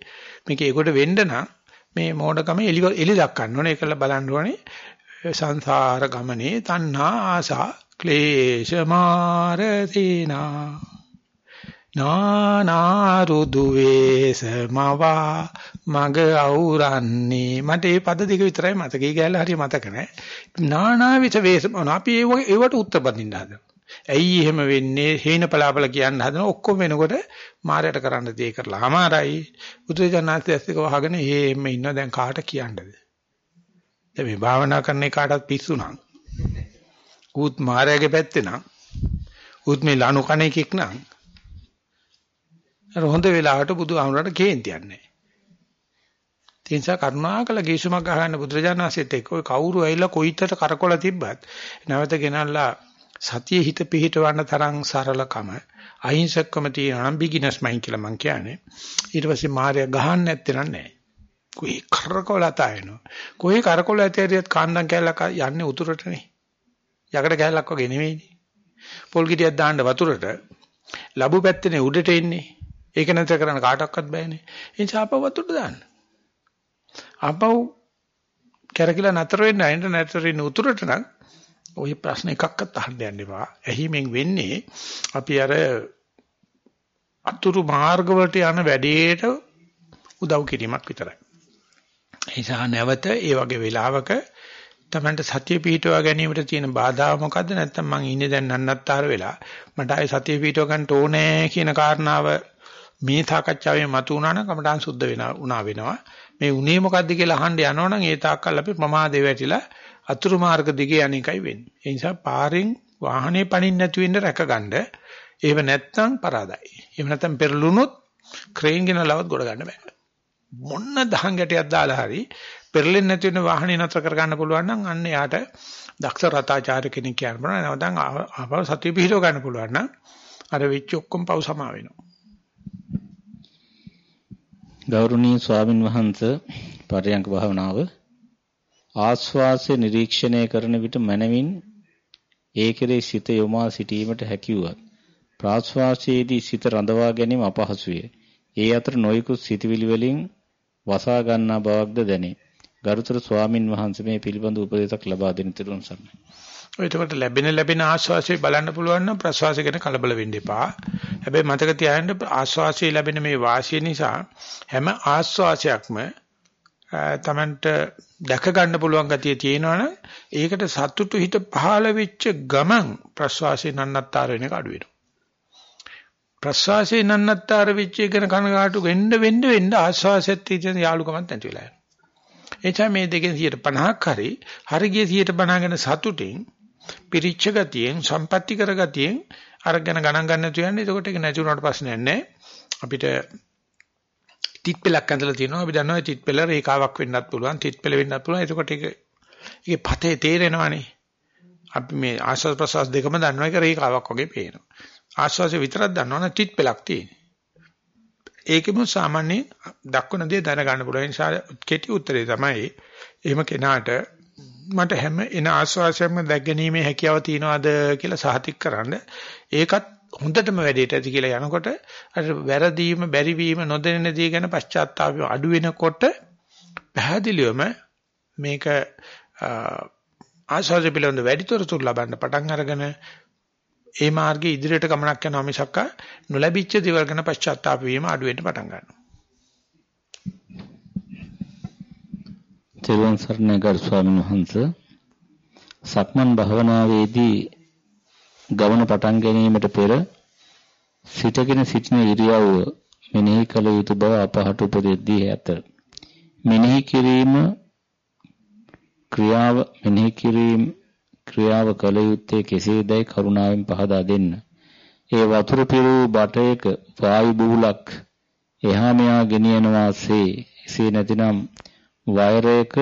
මේක ඒකට වෙන්න නම් මේ මෝඩකම එලි එලි දක්වන්න ඕනේ. ඒකල බලන්න ඕනේ සංසාර ගමනේ තණ්හා ආසා ක්ලේශ මාරතිනා නානාරුදු වේසමවා මග අවුරන්නේ. මට මේ පද දෙක විතරයි මතකයි. ගෑල්ල හරිය මතක නැහැ. නානාවිත වේසම අපි ඒවට උත්තර බඳින්න හදනවා. ඇයි එහෙම වෙන්නේ? හේන පලාපල කියන්න හදන ඔක්කොම වෙනකොට මාරයට කරන්න දේ කරලා. අමාරයි. බුදුජානනාථ ඇස්තික වහගෙන එහෙම ඉන්න දැන් කාට කියන්නද? දැන් මේ භාවනා කරන කාටත් පිස්සු නම් ඌත් මාරයාගේ පැත්තේ නම්. ඌත් මේ ලනු කණ එකෙක් නම්. අර හොඳ වෙලාවට බුදු ආමරට කේන්තියක් නැහැ. ඒ නිසා කරුණාකල ගීසුමක් ගහන්න බුදුරජාණන්සෙත් එක්ක ඔය කවුරු ඇවිල්ලා කොයිතර කරකොල තිබ්බත් නැවත ගෙනල්ලා සතිය හිත පිහිටවන්න තරම් සරලකම අහිංසකකම තියෙනවා නම් බිග්ිනර්ස් මයින්ඩ් කියලා මම කියන්නේ. ඊට පස්සේ මායя ගහන්න නැත්තේ නෑ. කොයි කරකොල අතයනෝ. කොයි කරකොල ඇතේරියත් කාන්දම් කැලලක් යන්නේ උතුරටනේ. යකඩ කැලලක් වගේ නෙවෙයිනේ. පොල් ගෙඩියක් දාන්න වතුරට ලැබු පැත්තේ උඩට එන්නේ. ඒක නැතර කරන්න කාටවත් බෑනේ. ඒ නිසා අපව වතුරට දාන්න. අපව කැරකිලා නතර වෙන්න අයින්ට නතර වෙන්න උතුරට නම් ওই ප්‍රශ්න එකක්වත් අහන්න යන්න එපා. එහිමෙන් වෙන්නේ අපි අර අතුරු මාර්ග වලට යන වැඩේට උදව් කිරීමක් විතරයි. ඒ නිසා නැවත ඒ වගේ වෙලාවක තමන්ට සතිය පිහිටවා ගැනීමට තියෙන බාධා මොකද්ද නැත්නම් මං ඉන්නේ දැන් නන්නත්තර වෙලා මට ආයේ සතිය පිහිටව ගන්න ඕනේ කියන කාරණාව මේ සාකච්ඡාවේ මතු වුණා නම් කමටහන් සුද්ධ වෙනවා උනා වෙනවා මේ උනේ මොකද්ද කියලා අහන්න යනවනම් ඒ තාක්කල් අපි ප්‍රමාදේ වැටිලා අතුරු මාර්ග දිගේ අනේකයි වෙන්නේ. ඒ නිසා පාරෙන් වාහනේ පනින්න නැතු වෙන්න රැකගන්න එහෙම නැත්නම් පරාදයි. එහෙම නැත්නම් පෙරළුනොත් ක්‍රේන් ගෙනලවත් ගොඩ ගන්න බෑ. මොන්න දහං ගැටයක් දාලා හරි පෙරලෙන්නේ නැති වෙන වාහනේ නතර කර ගන්න පුළුවන් නම් අන්න යාට දක්ෂ රතාචාර්ය කෙනෙක් කියන්න පුළුවන්. නැවතන් ආපහු සතිය පිහිටව ගන්න පුළුවන් නම් අර වෙච්ච ඔක්කොම පව් සමා වෙනවා. ගෞරවනීය ස්වාමින් වහන්සේ පරයන්ක භාවනාව ආස්වාසය නිරීක්ෂණය කරන විට මනවින් ඒ කෙරේ සිත යොමා සිටීමට හැකියුවත් ප්‍රාශ්වාසයේදී සිත රඳවා ගැනීම අපහසුය. ඒ අතර නොයෙකුත් සිතවිලි වලින් වසා ගන්නා බවක්ද දැනේ. ගරුතර ස්වාමින් වහන්සේ මේ පිළිබඳ උපදේශක් ලබා දෙන තුරුන් සරණයි. එතකොට ලැබෙන ලැබෙන ආශ්වාසය බලන්න පුළුවන් නම් ප්‍රශ්වාසය ගැන කලබල වෙන්න එපා. හැබැයි මතක තියාගන්න ආශ්වාසය ලැබෙන මේ වාසිය නිසා හැම ආශ්වාසයක්ම තමන්ට දැක ගන්න පුළුවන් ගතිය තියෙනවනම් ඒකට සතුටු හිත පහළ වෙච්ච ගමන් ප්‍රශ්වාසය නන්නත්තර වෙන එක අඩු වෙනවා. ප්‍රශ්වාසය නන්නත්තර වෙච්ච එක ගැන කනගාටු වෙන්න වෙන්න වෙන්න ආශ්වාසයත් තියෙන යාලුකමක් නැති වෙලා යනවා. එචා මේ දෙකෙන් 50ක් හරි හරි ගිය 50 ගැන සතුටින් පිරිච්ච ගතියෙන් සම්පatti කර ගතියෙන් අරගෙන ගණන් ගන්න තු යන්නේ. එතකොට ඒක නැති වුණාට ප්‍රශ්නයක් නැහැ. අපිට තිත් පෙලක් ඇඳලා තියෙනවා. අපි දන්නවා තිත් පෙල රේඛාවක් වෙන්නත් පුළුවන්. තිත් පෙල වෙන්නත් පුළුවන්. එතකොට ඒක ඒකේ පතේ තේරෙනවානේ. අපි මේ ආස්වාද ප්‍රසවාස දෙකම දන්නවා ඒක රේඛාවක් වගේ පේනවා. ආස්වාසය විතරක් දන්නවනේ තිත් පෙලක් තියෙන්නේ. ඒකෙම සාමාන්‍ය දක්වන දේ දැනගන්න පුළුවන්. ඒ නිසා කෙටි උත්තරේ තමයි එහෙම කෙනාට මට හැම එන ආස්වාසයක්ම දැක්ගැනීමේ හැකියාව තියනවාද කියලා සහතික කරන්න ඒකත් හොඳටම වැඩේට ඇති කියලා යනකොට අර වැරදීම බැරිවීම නොදැනෙන දේ ගැන පශ්චාත්තාපය අඩු වෙනකොට පැහැදිලිවම මේක ආශාස පිළිබඳ වැඩිතොරතුරු ලබන්න පටන් අරගෙන ඒ මාර්ගයේ ඉදිරියට ගමනක් යනවා මිසක් නොලැබිච්ච දේවල් ගැන පශ්චාත්තාප වීම අඩු වෙන්න පටන් ගන්නවා. තෙරුවන් සරණයි ගරු ස්වාමීන් වහන්සේ සක්මන් භාවනාවේදී ගමන පටන් ගැනීමට පෙර සිටගෙන සිටින ඉරියව්ව මෙනෙහි කළ යුතු බව අපහට උපදෙද්දී ඇත. මෙනෙහි කිරීම ක්‍රියාව මෙනෙහි කිරීම ක්‍රියාව කළ යුත්තේ කෙසේදයි කරුණාවෙන් පහදා දෙන්න. ඒ වතුර පිරූ බටයක වායු බුබුලක් එහා මෙහා ගෙනියනවාසේ එසේ නැතිනම් වයරයක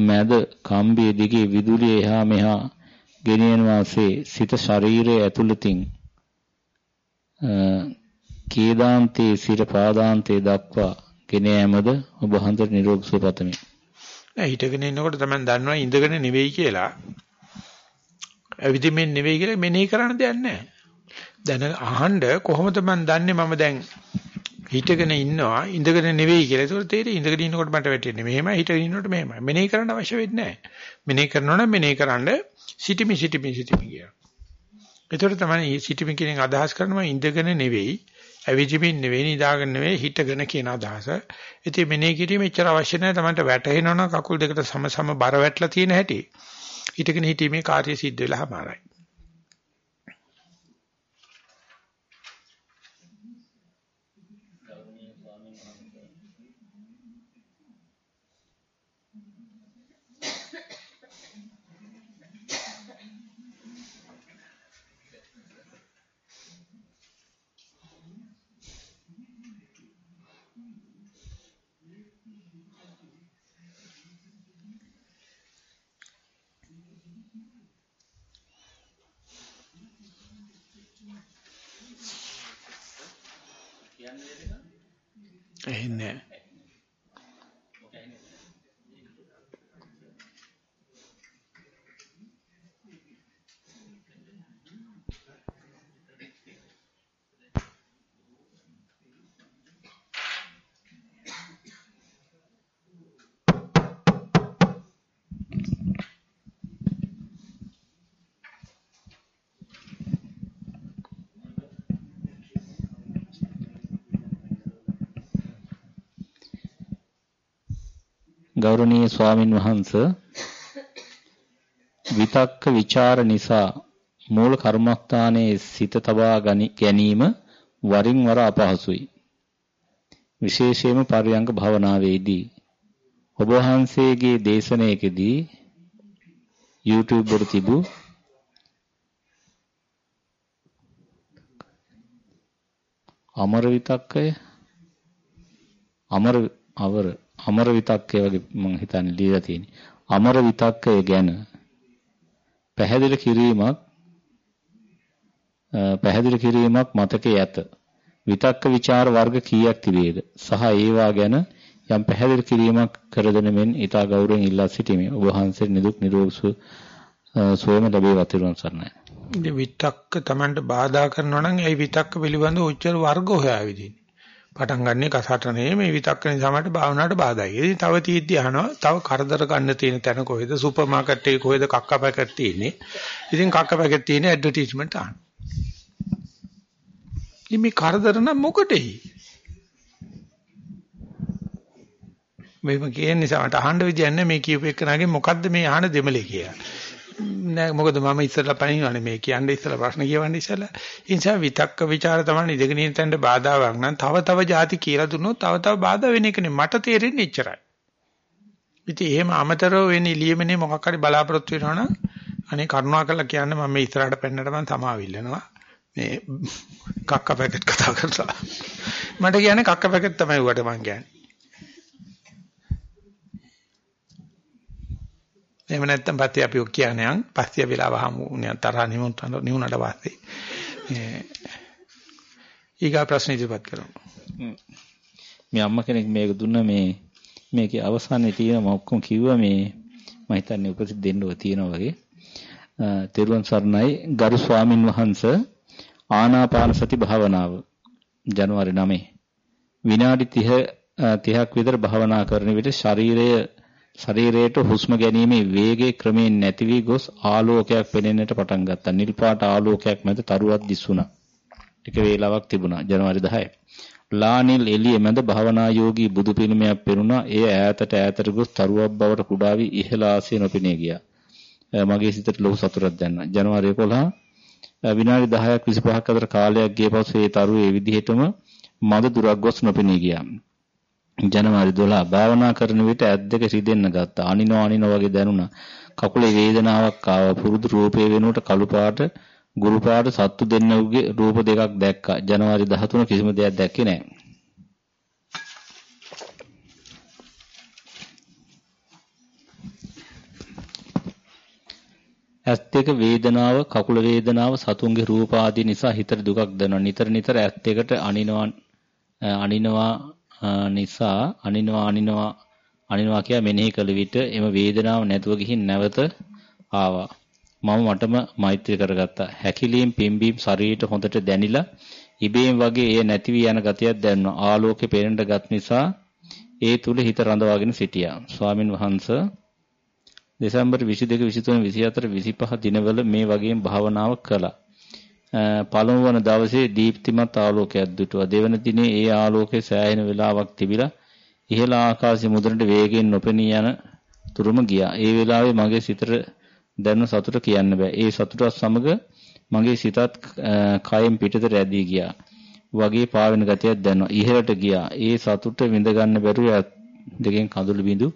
මැද කම්බිය දිගේ විදුලිය එහා මෙහා ගෙනියනවාසේ සිත ශරීරයේ ඇතුළතින් කේදාන්තයේ සිට පාදාන්තයේ දක්වා ගෙන යාමද ඔබ හන්දට නිරෝගී සුව පතමි. නෑ හිටගෙන ඉන්නකොට තමයි දන්නවා ඉඳගෙන නෙවෙයි කියලා. ඇවිදින්මින් නෙවෙයි කියලා මෙනෙහි කරන්න දෙයක් නෑ. දැන අහන්න කොහොමද මන් දන්නේ මම දැන් හිටගෙන ඉන්නවා ඉඳගෙන නෙවෙයි කියලා. ඒක තේරෙයි ඉඳගෙන ඉන්නකොට මට වැටෙන්නේ මෙහෙමයි හිටගෙන ඉන්නකොට මෙහෙමයි. මෙනෙහි කරන්න අවශ්‍ය වෙන්නේ නෑ. මෙනෙහි කරනවා නම් මෙනෙහි කරන්න සිටිමි සිටිමි සිටිමි කියලා. ඒතර තමයි සිටිමි කියන අදහස් කරනවා ඉඳගෙන නෙවෙයි ඇවිදිමින් නෙවෙයි නිදාගෙන නෙවෙයි හිටගෙන කියන අදහස. ඉතින් මෙනෙහි කිරීම එච්චර අවශ්‍ය නැහැ. Tamanට වැටෙනවනම් කකුල් දෙකට සම සම බර වැටලා තියෙන හැටි. හිටගෙන හිටීමේ කාර්ය සිද්ධ වෙලාමාරයි. එන්නේ ගෞරවනීය ස්වාමින් වහන්ස විතක්ක ਵਿਚාර නිසා මූල කර්මස්ථානයේ සිත තබා ගැනීම වරින් වර අපහසුයි. විශේෂයෙන්ම පරියංග භාවනාවේදී ඔබ වහන්සේගේ දේශනාවකදී YouTube වල තිබූ අමර විතක්කය අමර අවර අමර විතක්කය වගේ මම හිතන්නේ ලියලා තියෙන්නේ. අමර විතක්කය ගැන පැහැදිලි කිරීමක් පැහැදිලි කිරීමක් මතකයේ ඇත. විතක්ක ਵਿਚාර වර්ග කීයක් තිබේද? සහ ඒවා ගැන යම් පැහැදිලි කිරීමක් කර දෙන මෙන් ඊට ගෞරවයෙන් ඉල්ලා සිටිමි. ඔබ වහන්සේ නිදුක් නිරෝගී සුවම ලැබේවා තිරුවන් සරණයි. ඉතින් විතක්ක Tamanට බාධා කරනවා නම් ඒ විතක්ක පිළිබඳ උච්චර වර්ග හොයාවිදින්. පටන් ගන්නෙ කසාටනේ මේ විතක්ක නිසාමට භාවනාවට බාධායි. ඉතින් තව තීද්දි අහනවා තව කරදර ගන්න තියෙන තැන කොහෙද සුපර් මාකට් එකේ කොහෙද කක්ක පැකට් තියෙන්නේ. ඉතින් කක්ක පැකට් තියෙන ඇඩ්වර්ටයිස්මන්ට් අහන. ඉතින් මේ කරදර නම් මොකටෙයි? මේ කියන නිසා මට අහන්න විදියක් නැහැ මේ කියූප එක්කනාගේ මොකද්ද මේ අහන දෙමලේ කියලා. නෑ මොකද මම ඉස්සෙල්ලා පණිනවනේ මේ කියන්නේ ඉස්සෙල්ලා ප්‍රශ්න කියවන්නේ ඉස්සෙල්ලා. ඒ නිසා විතක්ක ਵਿਚාර තමයි ඉඳගෙන ඉන්න තැනට බාධාවක් නම් තව තව જાති කියලා දුන්නොත් තව තව බාධා වෙන එකනේ මට තේරෙන්නේ එච්චරයි. ඉතින් එහෙම අමතරව වෙන ඉලියමනේ මොකක් හරි බලාපොරොත්තු වෙනවනම් අනේ කරුණාකරලා කියන්න මම මේ ඉස්සරහට පෙන්නට මම සමාවිල්ලනවා. මේ කක්ක පැකට් කතා කරලා. මට කියන්නේ කක්ක පැකට් තමයි උඩට මං කියන්නේ. එහෙම නැත්නම් පස්සේ අපි ඔක් කියන්නේ යන් පස්සේ වෙලා වහමු තරහ නිමුත් නිවුණට පස්සේ මේ ඊගා ප්‍රශ්න ඉදිරිපත් කරමු. මේ අම්මා කෙනෙක් මේක දුන්න මේ මේකේ අවසානයේ තියෙන මම ඔක්කොම කිව්වා මේ මම හිතන්නේ උපසිත දෙන්න ඕන තියෙනවා වගේ. තෙරුවන් සරණයි ගරු ස්වාමින් වහන්සේ ආනාපාන සති භාවනාව ජනවාරි 9 විනාඩි 30 30ක් විතර භාවනා කරන විට ශරීරය ශරීරයට හුස්ම ගැනීමේ වේගයේ ක්‍රමයෙන් නැති වී ගොස් ආලෝකයක් පෙනෙන්නට පටන් ගත්තා. නිල් පාට ආලෝකයක් මැද තරුවක් දිස්සුණා. ටික වේලාවක් තිබුණා. ජනවාරි 10. ලානිල් එළිය මැද භවනා යෝගී බුදු පිළිමයක් පෙනුණා. එය ඈතට ඈතට ගොස් තරුවක් බවට කුඩා වී ඉහළ ආසිය නොපෙනී ගියා. මගේ සිතට ලොකු සතුටක් දැනුණා. ජනවාරි 11 විනාඩි 10ක් 25ක් අතර කාලයක් ගිය පසු ඒ තරුව ඒ විදිහටම මද දුරක් ගොස් නොපෙනී ගියා. ජනවාරි 12 භාවනා කරන විට ඇස් දෙක රිදෙන්න ගත්තා. අනිනෝ අනිනෝ වගේ දැනුණා. කකුලේ වේදනාවක් ආවා. පුරුදු රූපේ වෙනුවට කළු පාට, ගුරු පාට සත්තු දෙන්නෙකුගේ රූප දෙකක් දැක්කා. ජනවාරි 13 කිසිම දෙයක් දැක්කේ නැහැ. ඇස් දෙක වේදනාව, කකුල වේදනාව, සතුන්ගේ රූප ආදී නිසා හිතට දුකක් දැනෙනවා. නිතර නිතර ඇස් දෙකට අනිනවා අනිනවා නිසා අනිනවා අනිනවා අනිනවා කියා මෙනෙහි කළ විට එම වේදනාව නැතුව ගිහින් නැවත ආවා. මම මටම මෛත්‍රී කරගත්තා. හැකිලීම් පිම්බීම් ශරීරයට හොඳට දැනිලා ඉබේම වගේ එය නැති වී යන ගතියක් දැනුණා. ආලෝකේ පේනට ගත් නිසා ඒ තුල හිත රඳවාගෙන සිටියා. ස්වාමින් වහන්සේ දෙසැම්බර් 22 23 24 25 දිනවල මේ වගේම භාවනාව කළා. පළමු වන දවසේ දීප්තිමත් ආලෝකයක් දුටුවා. දෙවන දිනේ ඒ ආලෝකයේ සෑහෙන වේලාවක් තිබිලා ඉහළ ආකාශයේ මුදුනට වේගයෙන් නොපෙනී යන තුරුම ගියා. ඒ වෙලාවේ මගේ සිතට දැනුණ සතුට කියන්න බෑ. ඒ සතුටත් සමග මගේ සිතත් කයෙන් පිටතට රැඳී ගියා. වගේ පාවෙන ගතියක් දැනුණා. ඉහළට ගියා. ඒ සතුට විඳ ගන්න බැරුව දෙකෙන් කඳුළු බිඳු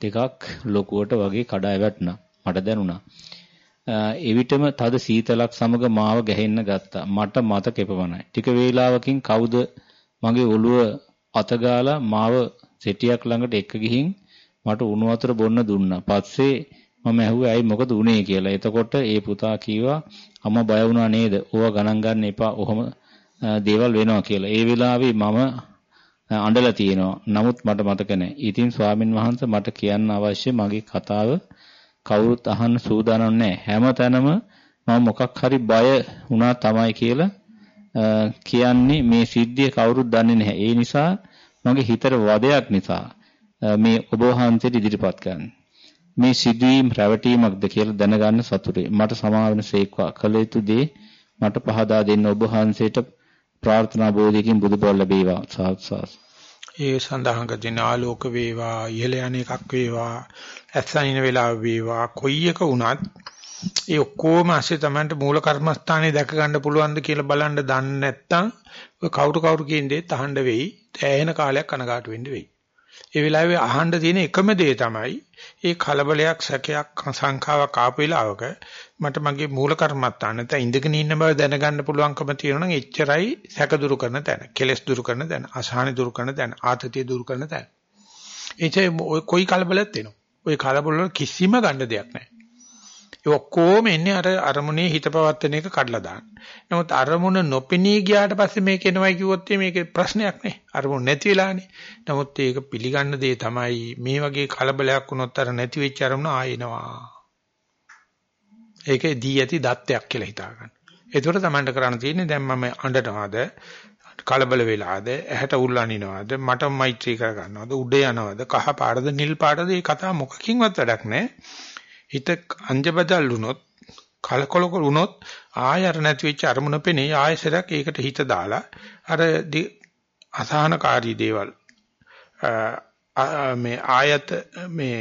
දෙකක් ලොකුවට වගේ කඩා වැටුණා. මට දැනුණා. එවිටම තද සීතලක් සමග මාව ගැහෙන්න ගත්තා. මට මතක එපමණයි. ටික වේලාවකින් කවුද මගේ ඔළුව අතගාලා මාව සෙටියක් ළඟට එක්ක ගිහින් මට උණු වතුර බොන්න දුන්නා. පස්සේ මම ඇහුවේ ඇයි මොකද උනේ කියලා. එතකොට ඒ පුතා කීවා අම්මා බය වුණා නේද? ඕවා ගණන් ගන්න එපා. ඔහොම දේවල් වෙනවා කියලා. ඒ වෙලාවේ මම අඬලා තියෙනවා. නමුත් මට මතක නැහැ. ඉතින් ස්වාමින් වහන්සේ මට කියන්න අවශ්‍ය මගේ කතාව කවුරුත් අහන්න සූදානම් නැහැ. හැමතැනම මම මොකක් හරි බය වුණා තමයි කියලා කියන්නේ මේ සිද්ධිය කවුරුත් දන්නේ නැහැ. ඒ නිසා මගේ හිතට වදයක් නිසා මේ ඔබ වහන්සේට ඉදිරිපත් කරන්න. මේ සිදුවීම් රැවටීමක්ද කියලා දැනගන්න සතුටුයි. මට සමාවෙන සේක්වා කළ යුතු දේ මට පහදා දෙන්න ඔබ වහන්සේට ප්‍රාර්ථනා බෝධියකින් බුදුබව ලැබේවා. සාත් සාත්. ඒ සඳහන් කරන ආලෝක වේවා ඉහළ යන එකක් වේවා ඇස්සනින වෙලාව වේවා කොයි එක වුණත් ඒ ඔක්කොම ASCII තමන්ට මූල කර්මස්ථානේ දැක ගන්න පුළුවන්ද කියලා බලන්න දන්නේ නැත්නම් ඔය කවුරු කවුරු කියන දේ තහඬ වෙයි තෑහෙන කාලයක් කනගාටු වෙන්න වෙයි. ඒ වෙලාවේ අහන්න තියෙන එකම දේ තමයි ඒ කලබලයක් සැකයක් සංඛාවක් ආපු වෙලාවක මට මගේ මූල කර්මත්තා නැත්නම් ඉඳගෙන ඉන්න බව දැනගන්න පුළුවන්කම තියෙනවා නම් එච්චරයි සැක දුරු කරන තැන, කෙලස් දුරු කරන තැන, අසහන දුරු කරන තැන, ආතතිය දුරු කරන තැන. එචේ කොයි කලබලයක් තියෙනවා. ওই කලබල වල කිසිම ගන්න දෙයක් නැහැ. ඒ ඔක්කොම එන්නේ අර අරමුණේ හිත පවත්තන එක කඩලා දාන්න. නමුත් අරමුණ නොපෙනී ගියාට පස්සේ මේක එනවයි කිව්වොත් මේක ප්‍රශ්නයක් නේ. අරමුණ නැති වෙලානේ. නමුත් ඒක පිළිගන්න දේ තමයි මේ වගේ කලබලයක් වුණොත් අර නැති වෙච්ච අරමුණ ආයෙනවා. ඒකේ දී ඇති දත්තයක් කියලා හිතා ගන්න. ඒතකොට තමන්ට කරන්න තියෙන්නේ දැන් මම අඬනවාද කලබල වෙලාද ඇහැට උල්ලනිනවද මට මෛත්‍රී කර ගන්නවද උඩ යනවද කහ පාටද නිල් පාටද මේ කතාව මොකකින්වත් වැඩක් නැහැ. හිත අංජබදල් වුණොත් කලකොල වුණොත් ආය අර නැති වෙච්ච අරමුණ පෙනේ ආයසරයක් ඒකට හිත දාලා අර අසහනකාරී දේවල් මේ ආයත මේ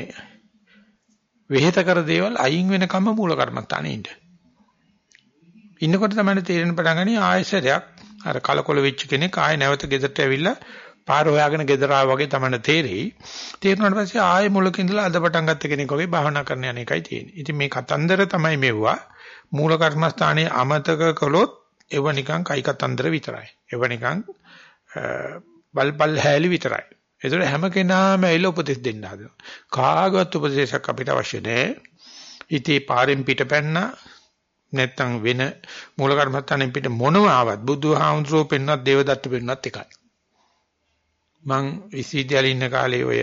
වෙහෙත කර දේවල් අයින් වෙනකම්ම මූල කර්මස්ථානේ ඉන්න. ඉන්නකොට තමයි තේරෙන පටන් ගන්නේ ආයසරයක් අර කලකොල වෙච්ච කෙනෙක් ආය නැවත ගෙදරට ඇවිල්ලා පාර හොයාගෙන ගෙදර ආවා වගේ තමයි තේරෙයි. තේරුණාට පස්සේ ආයෙ මුලක ඉඳලා අද පටන් ගත්ත කෙනෙක් වගේ භාවනා කරන්න යන එකයි තියෙන්නේ. ඉතින් මේ කතන්දර තමයි මෙවුවා. මූල කර්මස්ථානයේ අමතක කළොත් එව නිකන් කයි කතන්දර විතරයි. එව නිකන් බල්බල් හැලි විතරයි. ඒතර හැම කෙනාම ඇවිල්ලා උපදෙස් දෙන්න හදනවා. කාගවත් උපදේශයක් අපිට අවශ්‍ය නැහැ. ඉතී පාරෙන් පිටපැන්න නැත්තම් වෙන මූල කර්මස්ථානෙන් පිට මොනව ආවත් බුදුහාමුදුරුවෝ පෙන්වත් දේවදත්ත පෙන්වත් එකයි. මං විශ්වවිද්‍යාලේ ඉන්න කාලේ ඔය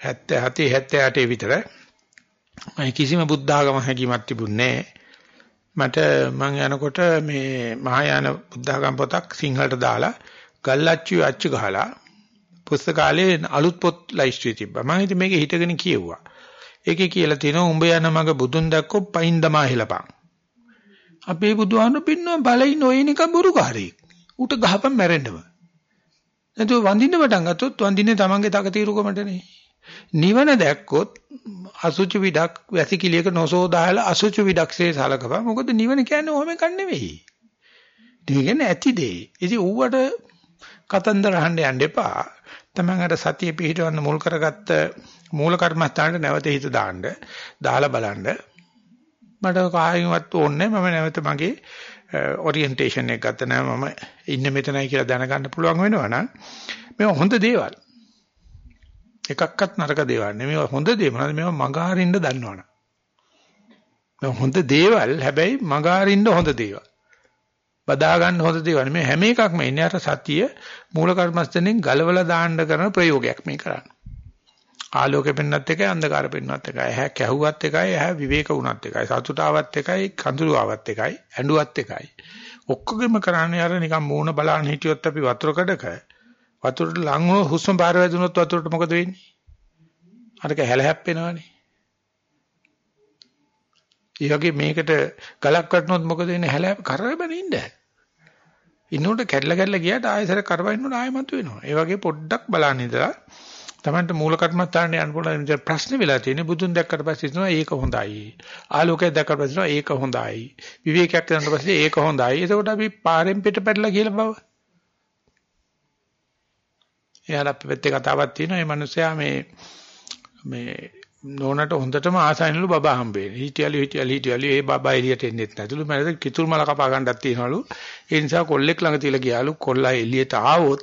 77 78 විතර මම කිසිම බුද්ධ ආගම හැකියාවක් තිබුණේ නැහැ. මට මං යනකොට මේ මහායාන බුද්ධඝම පොතක් සිංහලට දාලා ගල්ලච්චු අච්චු ගහලා පුස්තකාලේ අලුත් පොත් ලයිස්ට්‍රි තිබ්බා. මම ඉතින් මේක හිතගෙන කියෙව්වා. ඒකේ කියලා තියෙනවා උඹ යන මග බුදුන් දැක්කොත් පයින් දමා හෙලපන්. අපේ බුදුහාමුදුරු පින්නව බලයි නොයනික බොරුකාරී. ඌට ගහපන් මැරෙන්නම. නැතුව වඳින්න පටන් ගත්තොත් වඳින්නේ තමන්ගේ තකතිරුකමටනේ. නිවන දැක්කොත් අසුචි විඩක් වැසිකිළියක නොසෝදාහලා අසුචි විඩක්සේ සලකපන්. මොකද නිවන කියන්නේ ඔහොම එකක් නෙවෙයි. නිවන ඇති දෙයි. ඉතින් ඌවට කතන්දර අහන්න යන්න එපා. තමන් අර සතිය පිහිටවන්න මුල් කරගත්ත මූල කර්මස්ථානට නැවත හිත දාන්න. දාලා බලන්න. මට කායින්වත් ඕනේ මම නැවත මගේ ඔරියන්ටේෂන් එක ගත්ත නෑ මම ඉන්නේ මෙතනයි කියලා දැනගන්න පුළුවන් වෙනවා නම් මේවා හොඳ දේවල්. එකක්වත් නරක දේවල් නෙමෙයි. මේවා හොඳ දේවල්. මොනවද මේවා මගහරින්න දන්නවනේ. මේවා හොඳ දේවල් හැබැයි මගහරින්න හොඳ දේවල්. බදා ගන්න හොඳ දේවල් මේ හැම එකක්ම ඉන්නේ අර සතිය මූල කර්මස්තනෙන් ගලවලා දාන්න කරන ප්‍රයෝගයක් මේ කරන්නේ. ආලෝකෙ පෙන්නත් එකයි අන්ධකාර පෙන්නත් එකයි. ඇහැ කැහුවත් එකයි ඇහැ විවේක වුණත් එකයි. සතුටාවත් එකයි කඳුළු ආවත් එකයි ඇඬුවත් එකයි. ඔක්කොගෙම කරන්නේ අර නිකන් මූණ බලන්න හිටියොත් අපි වතුර කඩක වතුරට ලං වුණොත් හුස්ම පාර වැදුනොත් වතුරට මොකද වෙන්නේ? අරක හැල හැප්පෙනවනේ. ඒ වගේ මේකට ගලක් වටනොත් මොකද වෙන්නේ? හැල කරබන ඉන්න. ඉන්නකොට කැඩලා කැඩලා ගියාට ආයෙසර කරවන්නොත් ආයෙ මතු වෙනවා ඒ වගේ පොඩ්ඩක් බලන්න ඉඳලා Tamanට මූල කර්මස්ථානේ යන්න පුළුවන් ප්‍රශ්න වෙලා තියෙන්නේ බුදුන් දැක්කට පස්සේ හිතනවා ඒක හොඳයි. ආලෝකය දැක්කට පස්සේ හිතනවා ඒක හොඳයි. විවේකයක් කරනට පස්සේ ඒක හොඳයි. එතකොට අපි පාරෙන් පිට පැටලා කියලා බව. එයාලා පැත්තේ කතාවක් තියෙනවා. මේ මිනිස්සයා මේ මේ නෝනට හොඳටම ආසයිනලු බබා හම්බෙන්නේ. හිටියලු හිටියලු හිටියලු ඒ බබා එළියට එන්නෙත් නැතුළු මම කිතුල් මල කපා ගන්නක් තියනවලු. ඒ නිසා කොල්ලෙක් ළඟ තියලා ගියාලු කොල්ලා එළියට ආවොත්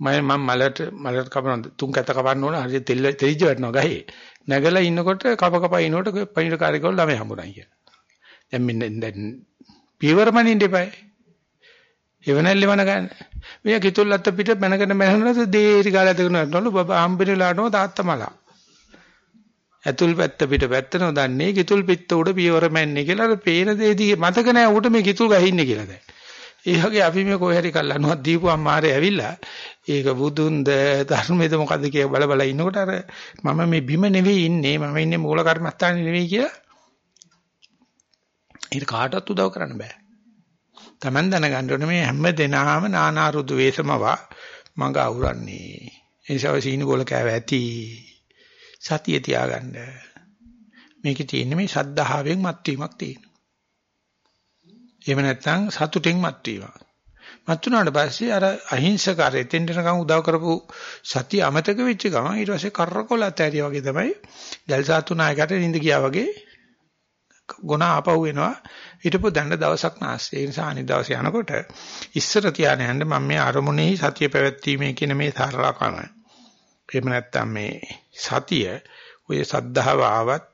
මම මම මලට මලට කපන තුන් කැත කපන්න ඕන හරිය තෙල් තෙලිජ වැටෙනවා ගහේ. නැගලා ඉන්නකොට කප කප ඉනකොට පණිවිඩ කාර්යකවල ළමයි හම්බුනා කියලා. දැන් මෙන්න දැන් පීවරමනින් දෙපයි. එවනල්ලි වන ගන්න. මෙයා කිතුල් අත්ත පිට බැනගෙන බැනනොත් දේරි කාලය දෙකනවලු බබා හම්බෙලානෝ තාත්තා මලා. ඇතුල් පැත්ත පිට පැත්ත නොදන්නේ කිතුල් පිට උඩ පීවරමන්නේ කියලා අර පේන දේදී මතක නැහැ ඌට මේ කිතුල් ගහින්නේ කියලා දැන්. ඒ වගේ අපි මේ කොහේ හරි කල්ලානුවක් දීපුවාම මාරේ ඇවිල්ලා ඒක බුදුන්ද ධර්මයේද මොකද්ද කියලා බල බල ඉන්නකොට අර මම මේ බිම නෙවෙයි ඉන්නේ මම ඉන්නේ මූල කර්මස්ථානේ නෙවෙයි කියලා ඒක කාටවත් උදව් කරන්න බෑ. Taman දැනගන්න ඕනේ මේ හැම දිනාම නානා රුදු වේසමවා මඟ අවුරන්නේ. ඒ නිසා සීනි බෝල කෑව ඇති. සතිය තියාගන්න. මේකේ තියෙන්නේ මේ සද්ධාවෙන් මත්වීමක් තියෙනවා. එහෙම නැත්නම් සතුටෙන් මත්වීම. මත්ුණාට පස්සේ අර අහිංසක අර එතෙන්ට නිකන් උදව් කරපු සතිය අමතක වෙච්ච ගමන් ඊට පස්සේ කරකොල ඇතරිය වගේ තමයි දැල්සාතු නායකට නිඳ ගියා වගේ ගුණ ආපහු වෙනවා ඊටපො දණ්ඩ දවසක් නැස්සේ. ඒ නිසා අනිත් දවසේ යනකොට ඉස්සර තියාන යන්න මම මේ අරමුණෙහි සතිය පැවැත්වීමේ කියන මේ සරලකම. එහෙම නැත්නම් මේ සතිය ඔය සද්ධාව ආවත්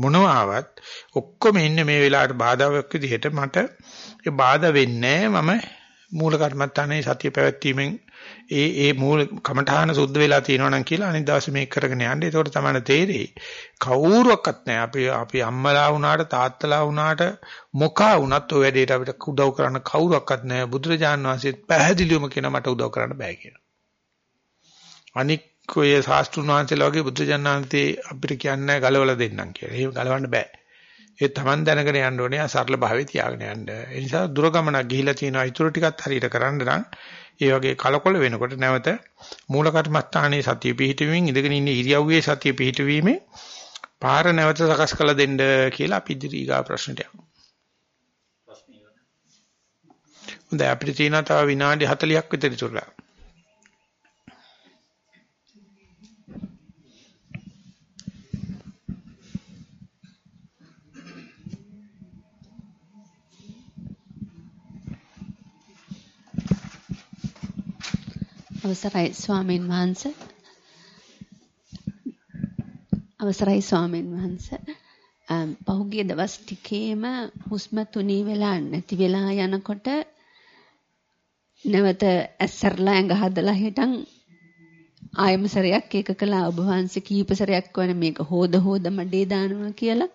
මොනවා ආවත් ඔක්කොම ඉන්නේ මේ වෙලාවට බාධාවක් විදිහට මට ඒ බාධා වෙන්නේ මම මූල කර්මත්තානේ සතිය පැවැත්වීමෙන් ඒ ඒ මූල කමඨාන සුද්ධ වෙලා තියෙනවා නම් කියලා අනිත් දවසේ මේක කරගෙන යන්න. ඒකට තමයි තේරෙයි. කවුරුවක්වත් නැහැ. අපි අපි අම්මලා වුණාට තාත්තලා වුණාට මොකා වුණත් ඔය වැඩේට අපිට උදව් කරන්න කවුරුවක්වත් නැහැ. බුදුරජාණන් වහන්සේත් පැහැදිලිවම කියන මට උදව් කරන්න බෑ කියලා. අනික් ඔය ශාස්ත්‍රුන් වහන්සේලා වගේ බුදුජානනාන්තේ අපිට කියන්නේ ගලවලා දෙන්නම් කියලා. ඒක ගලවන්න බෑ. ඒ Taman දැනගෙන යන්න ඕනේ සරල භාවයේ තියාගෙන යන්න. ඒ නිසා දුර ගමනක් ගිහිලා තියෙනවා. ඊටු ටිකත් හරියට කරන්න නම් ඒ වගේ කලකොල වෙනකොට නැවත මූල කර්මස්ථානයේ සතිය පිහිටවීමෙන් ඉඳගෙන ඉන්න ඉරියව්වේ සතිය පිහිටවීමෙන් පාර නැවත සකස් කළ දෙන්න කියලා අපි ඉදිරි ඊගා ප්‍රශ්නට යමු. හොඳයි අපිට තියෙනවා තව විනාඩි 40ක් විතර ඉතුරුලා. අවසරයි ස්වාමීන් වහන්ස. අවසරයි ස්වාමීන් වහන්ස. පහුගිය දවස් ටිකේම හුස්ම තුනී වෙලා නැති වෙලා යනකොට නැවත ඇස්සරලා ඇඟ හදලා හිටන් ආයම සරයක් ඒක කළා. ඔබ වහන්සේ කීප සරයක් වන මේක හොද හොද මඩේ දානවා කියලා.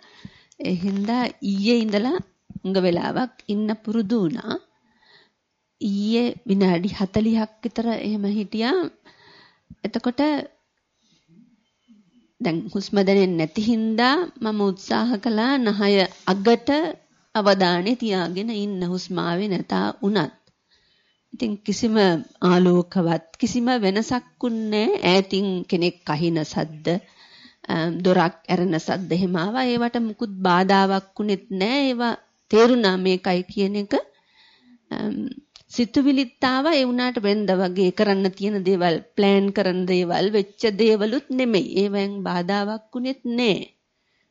ඒ හින්දා ඊයේ ඉඳලා උඟ වෙලාවක් ඉන්න පුරුදු වුණා. ඊයේ විනාඩි 40ක් විතර එහෙම හිටියා. එතකොට දැන් හුස්ම දැනෙන්නේ නැති හින්දා මම උත්සාහ කළා නහය අගට අවධානය තියාගෙන ඉන්න හුස්ම ආවේ නැතා වුණත්. ඉතින් කිසිම ආලෝකවත් කිසිම වෙනසක් උන්නේ ඈතින් කෙනෙක් අහින සද්ද දොරක් ඇරෙන සද්ද එහෙම ආවා ඒවට මුකුත් බාධාවක් උනේත් නෑ ඒවා තේරුණා මේකයි කියන එක සිතුවිලිත් ආවා ඒ වුණාට වෙනද වගේ කරන්න තියෙන දේවල් ප්ලෑන් කරන දේවල් වෙච්ච දේවලුත් නෙමෙයි. ඒවෙන් බාධාවක් උනේත් නෑ.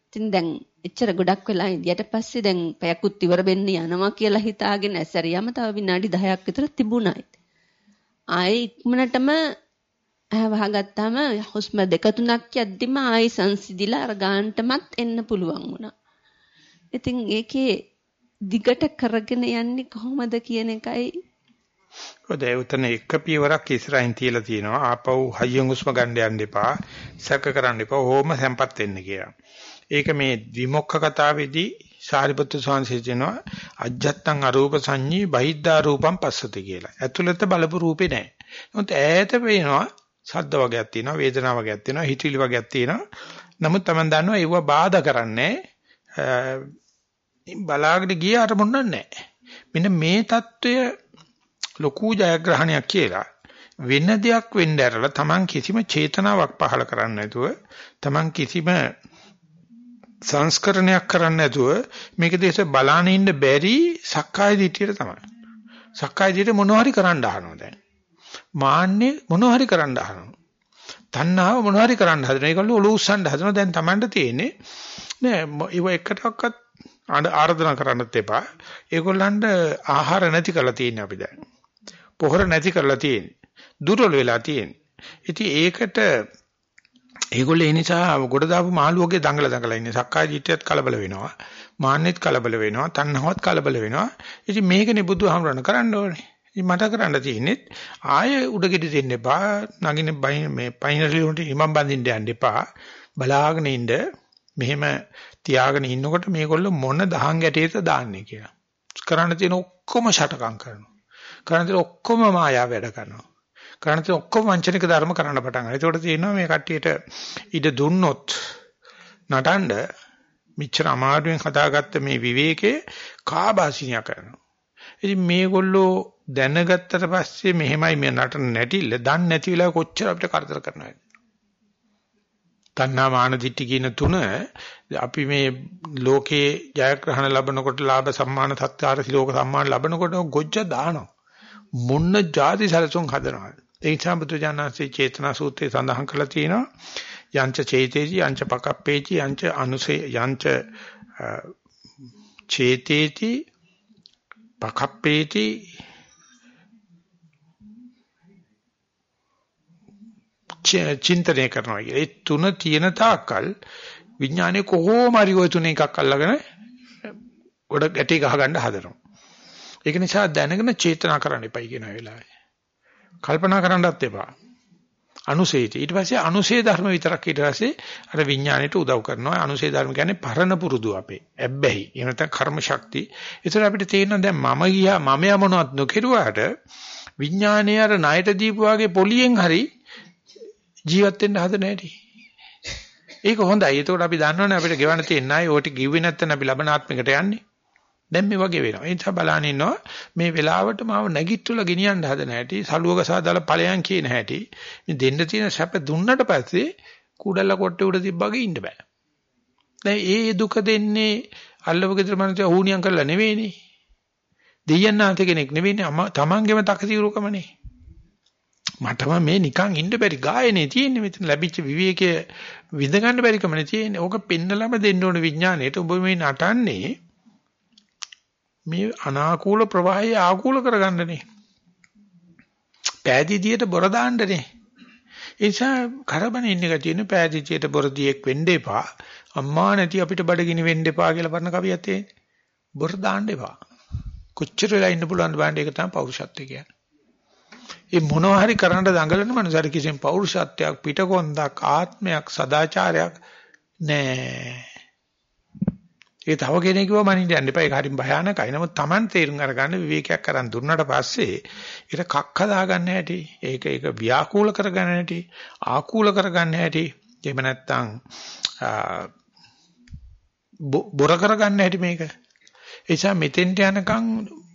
ඉතින් දැන් එච්චර ගොඩක් වෙලා ඉඳියට පස්සේ දැන් පැයකුත් ඉවර වෙන්න යනවා කියලා හිතාගෙන ඇසරියම තව විනාඩි 10ක් විතර තිබුණා. ආයේ ඉක්මනටම ඇහ වහගත්තාම හුස්ම දෙක තුනක් යද්දිම ආයි සංසිඳිලා අර ගානටමත් එන්න පුළුවන් වුණා. ඉතින් ඒකේ දිගට කරගෙන යන්නේ කොහොමද කියන එකයි ඔය උතන එක පියවරක් ඉස්සරහින් තියලා තියෙනවා. ආපහු හයියෙන් හුස්ම ගන්න යන්න එපා. සැක කරන්න එපා. ඕම සම්පත් වෙන්න කියලා. ඒක මේ විමුක්ඛ කතාවේදී සාරිපුත්‍ර ස්වාමීන් කියනවා අජත්තං අරූප සංඤී බහිද්ධා රූපං පස්සති කියලා. ඇතුළත බලපු රූපේ නැහැ. නමුත් ඈත පේනවා ශබ්ද වගේක් තියෙනවා, වේදනා වගේක් තියෙනවා, හිතවිලි වගේක් තියෙනවා. නමුත් Taman දන්නවා ඒව බාධා කරන්නේ බලාගෙන ගියාට මොන්නක් නැහැ. මෙන්න මේ தত্ত্বය ලොකු ජයග්‍රහණයක් කියලා වෙන දෙයක් වෙන්න ඇරලා Taman කිසිම චේතනාවක් පහළ කරන්නේ නැතුව Taman කිසිම සංස්කරණයක් කරන්නේ නැතුව මේක දෙස බලාන ඉන්න බැරි සක්කාය දිටියට තමයි. සක්කාය දිටියට මොනව හරි කරන්න අහනවා දැන්. මාන්නේ මොනව හරි කරන්න අහනවා. තණ්හාව මොනව හරි කරන්න හදනවා. ඒගොල්ලෝ ඔලෝ උස්සන්න හදනවා. දැන් Tamanට තියෙන්නේ නෑ ඒව එකටවත් ආරාධනා කරන්නත් එපා. ඒගොල්ලන්ට ආහාර නැති කරලා තියෙන්නේ අපි දැන්. පොහොර නැති කරලා තියෙන්නේ. දුර්වල වෙලා තියෙන්නේ. ඉතින් ඒකට ඒගොල්ලෝ ඒ නිසා ගොඩ දාපු මාළුවගේ දඟල දඟල ඉන්නේ. සක්කාය දිට්ඨියත් කලබල වෙනවා. මාන්නෙත් කලබල වෙනවා. තණ්හාවත් කලබල වෙනවා. ඉතින් මේකනේ බුදුහාමරණ කරන්න ඕනේ. ඉතින් මට කරන්න තියෙන්නේ ආයෙ උඩගෙඩි දෙන්න එපා. නගින මේ පයින්රලි උන්ට හිමම් බඳින්න යන්න එපා. බලාගෙන ඉන්න මෙහෙම තියාගෙන ඉන්නකොට මේගොල්ලෝ මොන දහං ගැටේද දාන්නේ කියලා. කරන්න තියෙන ඔක්කොම ෂටකම් කරනවා. කරන්න තියෙන ඔක්කොම මායාව වැඩ කරනවා. කරන්න තියෙන ඔක්කොම වංචනික ධර්ම කරන්න පටන් ගන්නවා. ඒකට තියෙනවා මේ කට්ටියට ඉඩ දුන්නොත් නටන්න මිච්ඡර අමාරුවෙන් හදාගත්ත මේ විවේකේ කාබාසිනිය කරනවා. ඉතින් මේගොල්ලෝ දැනගත්තට පස්සේ මෙහෙමයි මේ නටන නැටිල්ල දන්නේ නැති වෙලාව කොච්චර අපිට කරදර කරනවද? තණ්හා මාන දිට්ඨි කියන තුන අපි මේ ලෝකේ ජයග්‍රහණ ලැබනකොට ලාභ සම්මාන සත්කාර සිලෝක සම්මාන ලැබනකොට ගොජ්ජ දානවා. මොන්න ಜಾති සැලසුම් හදනවා. ඒ නිසා බුදුජානනාංශයේ චේතනා සූත්‍රයේ සඳහන් කරලා තියෙනවා යංච චේතේති යංච පකප්පේති යංච අනුසේ යංච චේතේති පකප්පේති චින්තනය කරනවා කියලා. ඒ තුන තියෙන තාක්කල් විඥානේ කොහොම හරි ওই තුන එකක් අල්ලගෙන ගොඩ ගැටි ගහ ගන්න හදනවා. ඒක නිසා දැනගෙන චේතනා කරන්න එපයි කියන වෙලාවේ. කල්පනා කරන්නත් එපා. අනුසේති. ඊට පස්සේ අනුසේ ධර්ම විතරක් ඊට පස්සේ අර විඥාණයට උදව් කරනවා. අනුසේ ධර්ම කියන්නේ පරණ පුරුදු අපේ. ඇබ්බැහි. එහෙම නැත්නම් කර්ම ශක්තිය. ඒතර අපිට තේරෙනවා දැන් මම ගියා මම යමනවත් නොකිරුවාට විඥාණය අර ණයට දීපු වගේ පොලියෙන් හරි ජීවත් වෙන්න හදන හැටි. ඒක හොඳයි. ඒකෝට අපි දන්නවනේ අපිට ගෙවන්න තියෙන ණය ඕටි ගිව්වේ නැත්නම් අපි ලබන ආත්මයකට යන්නේ. දැන් මේ වගේ වෙනවා. ඒ නිසා බලන්න ඉන්නවා මේ වෙලාවට මාව නැගිට්ටුලා ගෙනියන්න හදන හැටි, සලුවක සාදාලා ඵලයන් කියන හැටි. මේ දෙන්න තියෙන සැප දුන්නට පස්සේ කුඩල්ල කොට්ටේ උඩ තිබ්බගේ ඉන්න බෑ. දැන් ඒ දුක දෙන්නේ අල්ලව ගෙදර මනුස්සයා හුණියම් කරලා නෙවෙයිනේ. දෙයයන්ාන්ත කෙනෙක් නෙවෙයිනේ. තමන්ගේම තකතිරුකමනේ. මටම මේ නිකන් ඉන්න බැරි ගායනේ තියෙන්නේ මෙතන ලැබිච්ච විවේකයේ විඳ ගන්න බැරිකමනේ තියෙන්නේ. ඕක පෙන්නලම දෙන්න ඕන විඥාණයට. ඔබ මේ නටන්නේ මේ අනාකූල ප්‍රවාහය ආකූල කරගන්නනේ. පෑදීදියට බොර දාන්නනේ. ඒ නිසා කරබන ඉන්න එක තියෙන පෑදීදියට බොරදියෙක් වෙන්න එපා. අම්මා නැති අපිට බඩගිනි වෙන්න එපා කියලා පරණ කවියක් තියෙන්නේ. බොර දාන්න එපා. කොච්චර වෙලා ඉන්න පුළුවන්ද බලන්න ඒක තමයි පෞරුෂත්වය කියන්නේ. ඒ මොනවා හරි කරන්න දඟලන මනුස්සර කිසිම පෞරුෂත්වයක් පිටකොන්දක් ආත්මයක් සදාචාරයක් නෑ. ඒක තව කෙනෙකුව මනින්න යන්න එපා. ඒක හරිම භයානකයි. නමුත් Taman තේරුම් අරගන්න විවේකයක් අරන් දුන්නාට පස්සේ ඒක කක්ක දාගන්න හැටි, ඒක ඒක ව්‍යාකූල කරගන්න හැටි, ආකූල කරගන්න හැටි, එහෙම නැත්නම් බොර කරගන්න හැටි මේක. ඒ නිසා මෙතෙන්ට යනකම්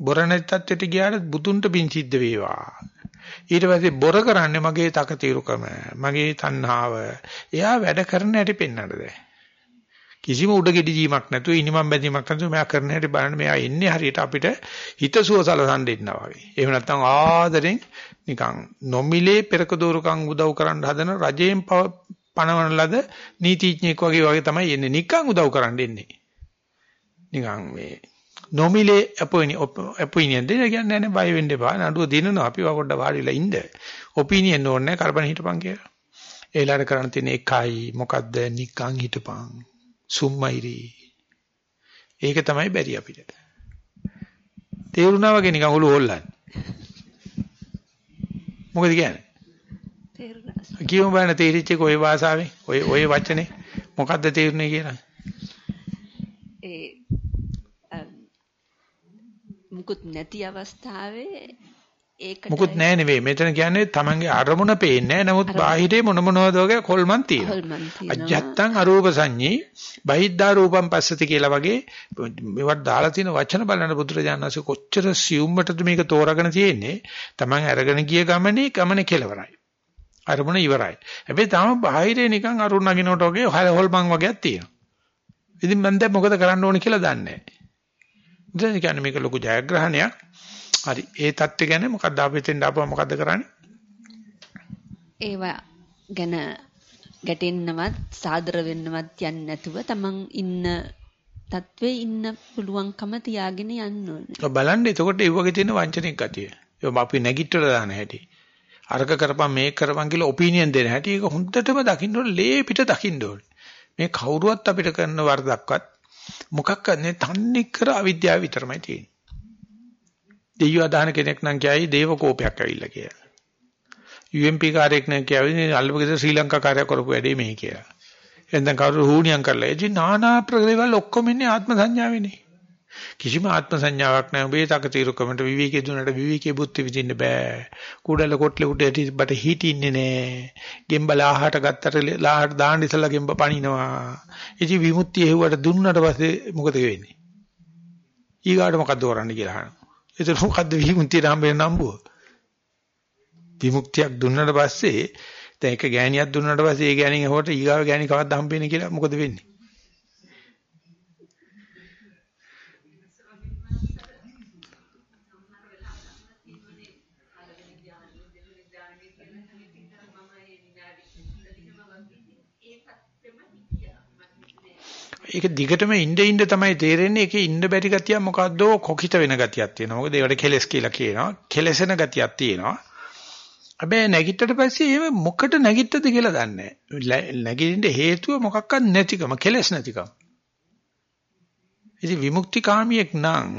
බොර නැති තත්ත්වයට ගියාට බුදුන්ට පිං සිද්ධ වේවා. ඊට පස්සේ බොර කරන්නේ මගේ තකතිරුකම, මගේ තණ්හාව. එයා වැඩ කරන හැටි පෙන්වන්නද? කිසිම උඩගෙඩි ජීමක් නැතුව ඉනිමම් බැඳීමක් නැතුව මෙයා කරන හැටි බලන්න මෙයා එන්නේ හරියට අපිට හිතසුව සලසන් දෙන්නා වගේ. එහෙම නැත්නම් ආදරෙන් නිකන් නොමිලේ පෙරක දෝරුකම් උදව් කරන්න හදන රජයෙන් පණවන ලද නීතිඥයෙක් වගේ වගේ තමයි එන්නේ. නිකන් උදව් කරන්න එන්නේ. නිකන් මේ නොමිලේ ඔපිනියන් දෙන්න කියන්නේ නැහැ බය වෙන්න එපා. නඩුව දිනනවා අපි පොඩ්ඩ වාඩිලා ඉන්න. ඔපිනියන් ඕනේ නැහැ කරබන හිටපන් කියලා. ඒලාට කරන්න තියෙන එකයි මොකද්ද නිකන් හිටපන්. සුම්මයිරි. ඒක තමයි බැරි අපිට. තේරුණා වගේ නිකන් ඔලු හොල්ලන්නේ. මොකද කියන්නේ? තේරුණා. කියමු බලන්න තේරිච්ච එක ওই භාෂාවෙන් ඔය ඔය වචනේ මොකද්ද තේරුනේ කියලා. ඒ මුකුත් නැති අවස්ථාවේ ඒකට මුකුත් නැහැ නෙවෙයි. මෙතන කියන්නේ තමන්ගේ අරමුණ පේන්නේ නැහැ. නමුත් බාහිරේ මොන මොනවද වගේ කොල්මන් තියෙනවා. අජත්තං අරූප සංඤී බහිද්ධා රූපම් පස්සති කියලා වගේ මේවට දාලා තියෙන වචන බලන බුදුරජාණන් වහන්සේ කොච්චර සියුම්මටද මේක තෝරාගෙන තියෙන්නේ. තමන් අරගෙන ගිය ගමනේ ගමනේ කෙලවරයි. අරමුණ ඉවරයි. හැබැයි තාම බාහිරේ නිකන් අරුණ නගිනකොට වගේ හොල්මන් වගේක් තියෙනවා. ඉතින් මම දැන් මොකද කරන්න ඕනේ කියලා දන්නේ නැහැ. ඉතින් කියන්නේ මේක ලොකු ජයග්‍රහණයක්. හරි. ඒ தත්ත්වය ගැන මොකක්ද අපිටෙන් ආපුවා මොකද්ද කරන්නේ? ඒවා ගැන ගැටෙන්නවත් සාදර වෙන්නවත් යන්නේ නැතුව තමන් ඉන්න තත්ත්වේ ඉන්න පුළුවන්කම තියාගෙන යන්න ඕනේ. බලන්න එතකොට ඒ වගේ තියෙන වංචනික ගතිය. ඒක අපි නැගිටලා දාන හැටි. අර්ග කරපන් මේක කරපන් කියලා ඔපිනියන් දෙන හැටි ඒක හොඳටම දකින්න ඕනේ ලේ පිට දකින්න ඕනේ. මේ කවුරුවත් අපිට කරන වරදක්වත් මොකක්වත් නේ තන්නේ කර අවිද්‍යාව විතරමයි තියෙන්නේ. දෙයියෝ අදහන කෙනෙක් නම් කියයි දේව කෝපයක් ඇවිල්ලා කියලා. UMP කාර්යයක් නම් කියවි අල්ලපගෙද ශ්‍රී ලංකා කාර්යයක් කරපු වැඩේ මෙහි කියලා. එතෙන් කවුරු හුණියම් කරලා එදි නානා ප්‍රදේවල් ඔක්කොම ඉන්නේ ආත්ම සංඥාවෙනේ. කිසිම ආත්ම සංඥාවක් නැහැ. ඔබේ තකතිරුකමට විවේකයේ දුන්නට විවේකයේ බුද්ධි විදින්න බෑ. කුඩල කොට්ලේ උඩ ඇටිබට හිටින්නේ නෑ. ගෙම්බ ලාහට ගත්තට ලාහට දාන්න ඉස්සලා ගෙම්බ පනිනවා. ඉති විමුක්තිය හෙව්වට දුන්නට පස්සේ මොකද වෙන්නේ? ඊගාට මොකද්ද කරන්න කියලා අහනවා. එතන මොකද්ද විමුක්තියට හම්බෙන්න නම්බුව? විමුක්තියක් දුන්නාට පස්සේ දැන් එක ගෑණියක් දුන්නාට පස්සේ ඒ ගෑණින් හොට ඊගාව ගෑණි කවද්ද හම්බෙන්නේ කියලා මොකද වෙන්නේ? ඒක දිගටම ඉnde ඉnde තමයි තේරෙන්නේ ඒකේ ඉන්න බැරි ගතියක් මොකද්ද කොකිත වෙන ගතියක් තියෙනවා. මොකද ඒවට කෙලස් කියලා කියනවා. කෙලසෙන ගතියක් තියෙනවා. හැබැයි නැගිටට පස්සේ එහෙම මොකට නැගිටද කියලා දන්නේ නැහැ. නැගිටින්න හේතුව මොකක්වත් නැතිකම, කෙලස් නැතිකම. ඉතින් විමුක්තිකාමියෙක් නම්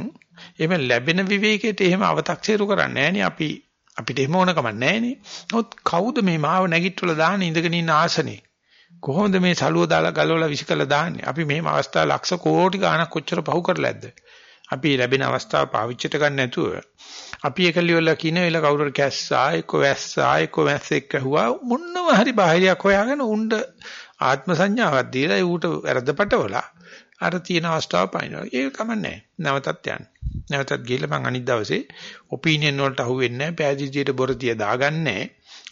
එහෙම ලැබෙන විවේකයට එහෙම අව탁සීරු කරන්නේ නැහනේ අපි අපිට එහෙම ඕන කමක් නැහනේ. නමුත් කවුද මේ මාව නැගිටවල දාන ඉඳගෙන ඉන්න ආසනේ? කොහොමද මේ සලුව දාලා ගලවලා විසිකලා දාන්නේ? අපි මෙහෙම අවස්ථා ලක්ෂ කෝටි ගාණක් කොච්චර පහු කරලාද? අපි ලැබෙන අවස්ථාව පාවිච්චිට ගන්න නැතුව අපි එකලිය වල කින වෙල කවුරුර කැස්සා එක්ක වැස්සා එක්ක වැස්සෙක් ඇහුවා මොන්නම හරි බාහිරයක් හොයාගෙන උණ්ඩ ආත්ම සංඥාවක් දීලා ඌට වැරද්දපටවලා අර තියෙන අවස්ථාව පයින්නවා. ඒක කමන්නේ නැවතත් යන්න. නැවතත් ගිහලා මං අනිත් දවසේ ඔපිනියන් වලට අහුවෙන්නේ නැහැ. පෑදීජියට බොරදිය දාගන්නේ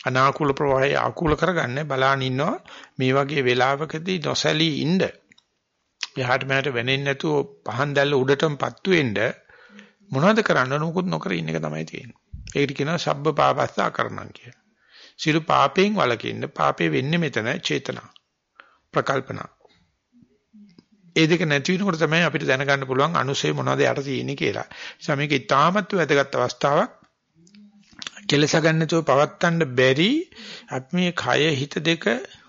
අනාකූල ප්‍රවාහය ආකූල කරගන්න බලාන ඉන්නවා මේ වගේ වෙලාවකදී නොසැලී ඉන්න එහාට මෙහාට වෙනෙන්නේ නැතුව පහන් දැල්ල උඩටම පත්තු වෙන්න මොනවද කරන්න මොකුත් නොකර ඉන්න එක තමයි තියෙන්නේ. ඒකට කියනවා සබ්බ පාපස්සා කරණම් කියලා. සිළු පාපයෙන් වළකින්න පාපේ වෙන්නේ මෙතන චේතනා. ප්‍රකල්පනා. ඒ දෙක නැති වෙනකොට තමයි අපිට දැනගන්න පුළුවන් අනුසය මොනවද යට තියෙන්නේ කියලා. ඒ නිසා මේක ඉතාමත් වැදගත් අවස්ථාවක්. කෙලස ගන්නතෝ පවත්තන්න බැරි අපි මේ කය හිත දෙක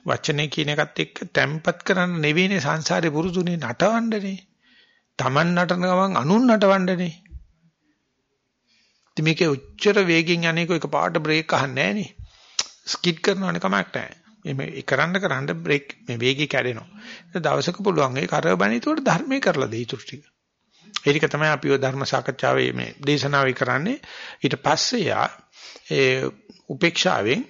වචනේ කියන එකත් එක්ක තැම්පත් කරන්න නෙවෙයිනේ සංසාරේ පුරුදුනේ නටවන්නනේ. Taman නටන ගමන් අනුන් නටවන්නනේ. ඉතින් මේකේ උච්චර වේගෙන් යන්නේක එක පාට බ්‍රේක් අහන්නේ නැහනේ. ස්කිඩ් කරනවනේ කමක් නැහැ. මේ කරන්න කරන්න බ්‍රේක් මේ වේගය කැඩෙනවා. දවසක පුළුවන් ඒ කරබණි ඒකට ධර්මයේ කරලා දෙයි තුරු ටික. ඒක තමයි අපි ඔය ධර්ම සාකච්ඡාවේ මේ දේශනාවේ කරන්නේ. ඊට පස්සේ යා ඒ උපේක්ෂාවෙන්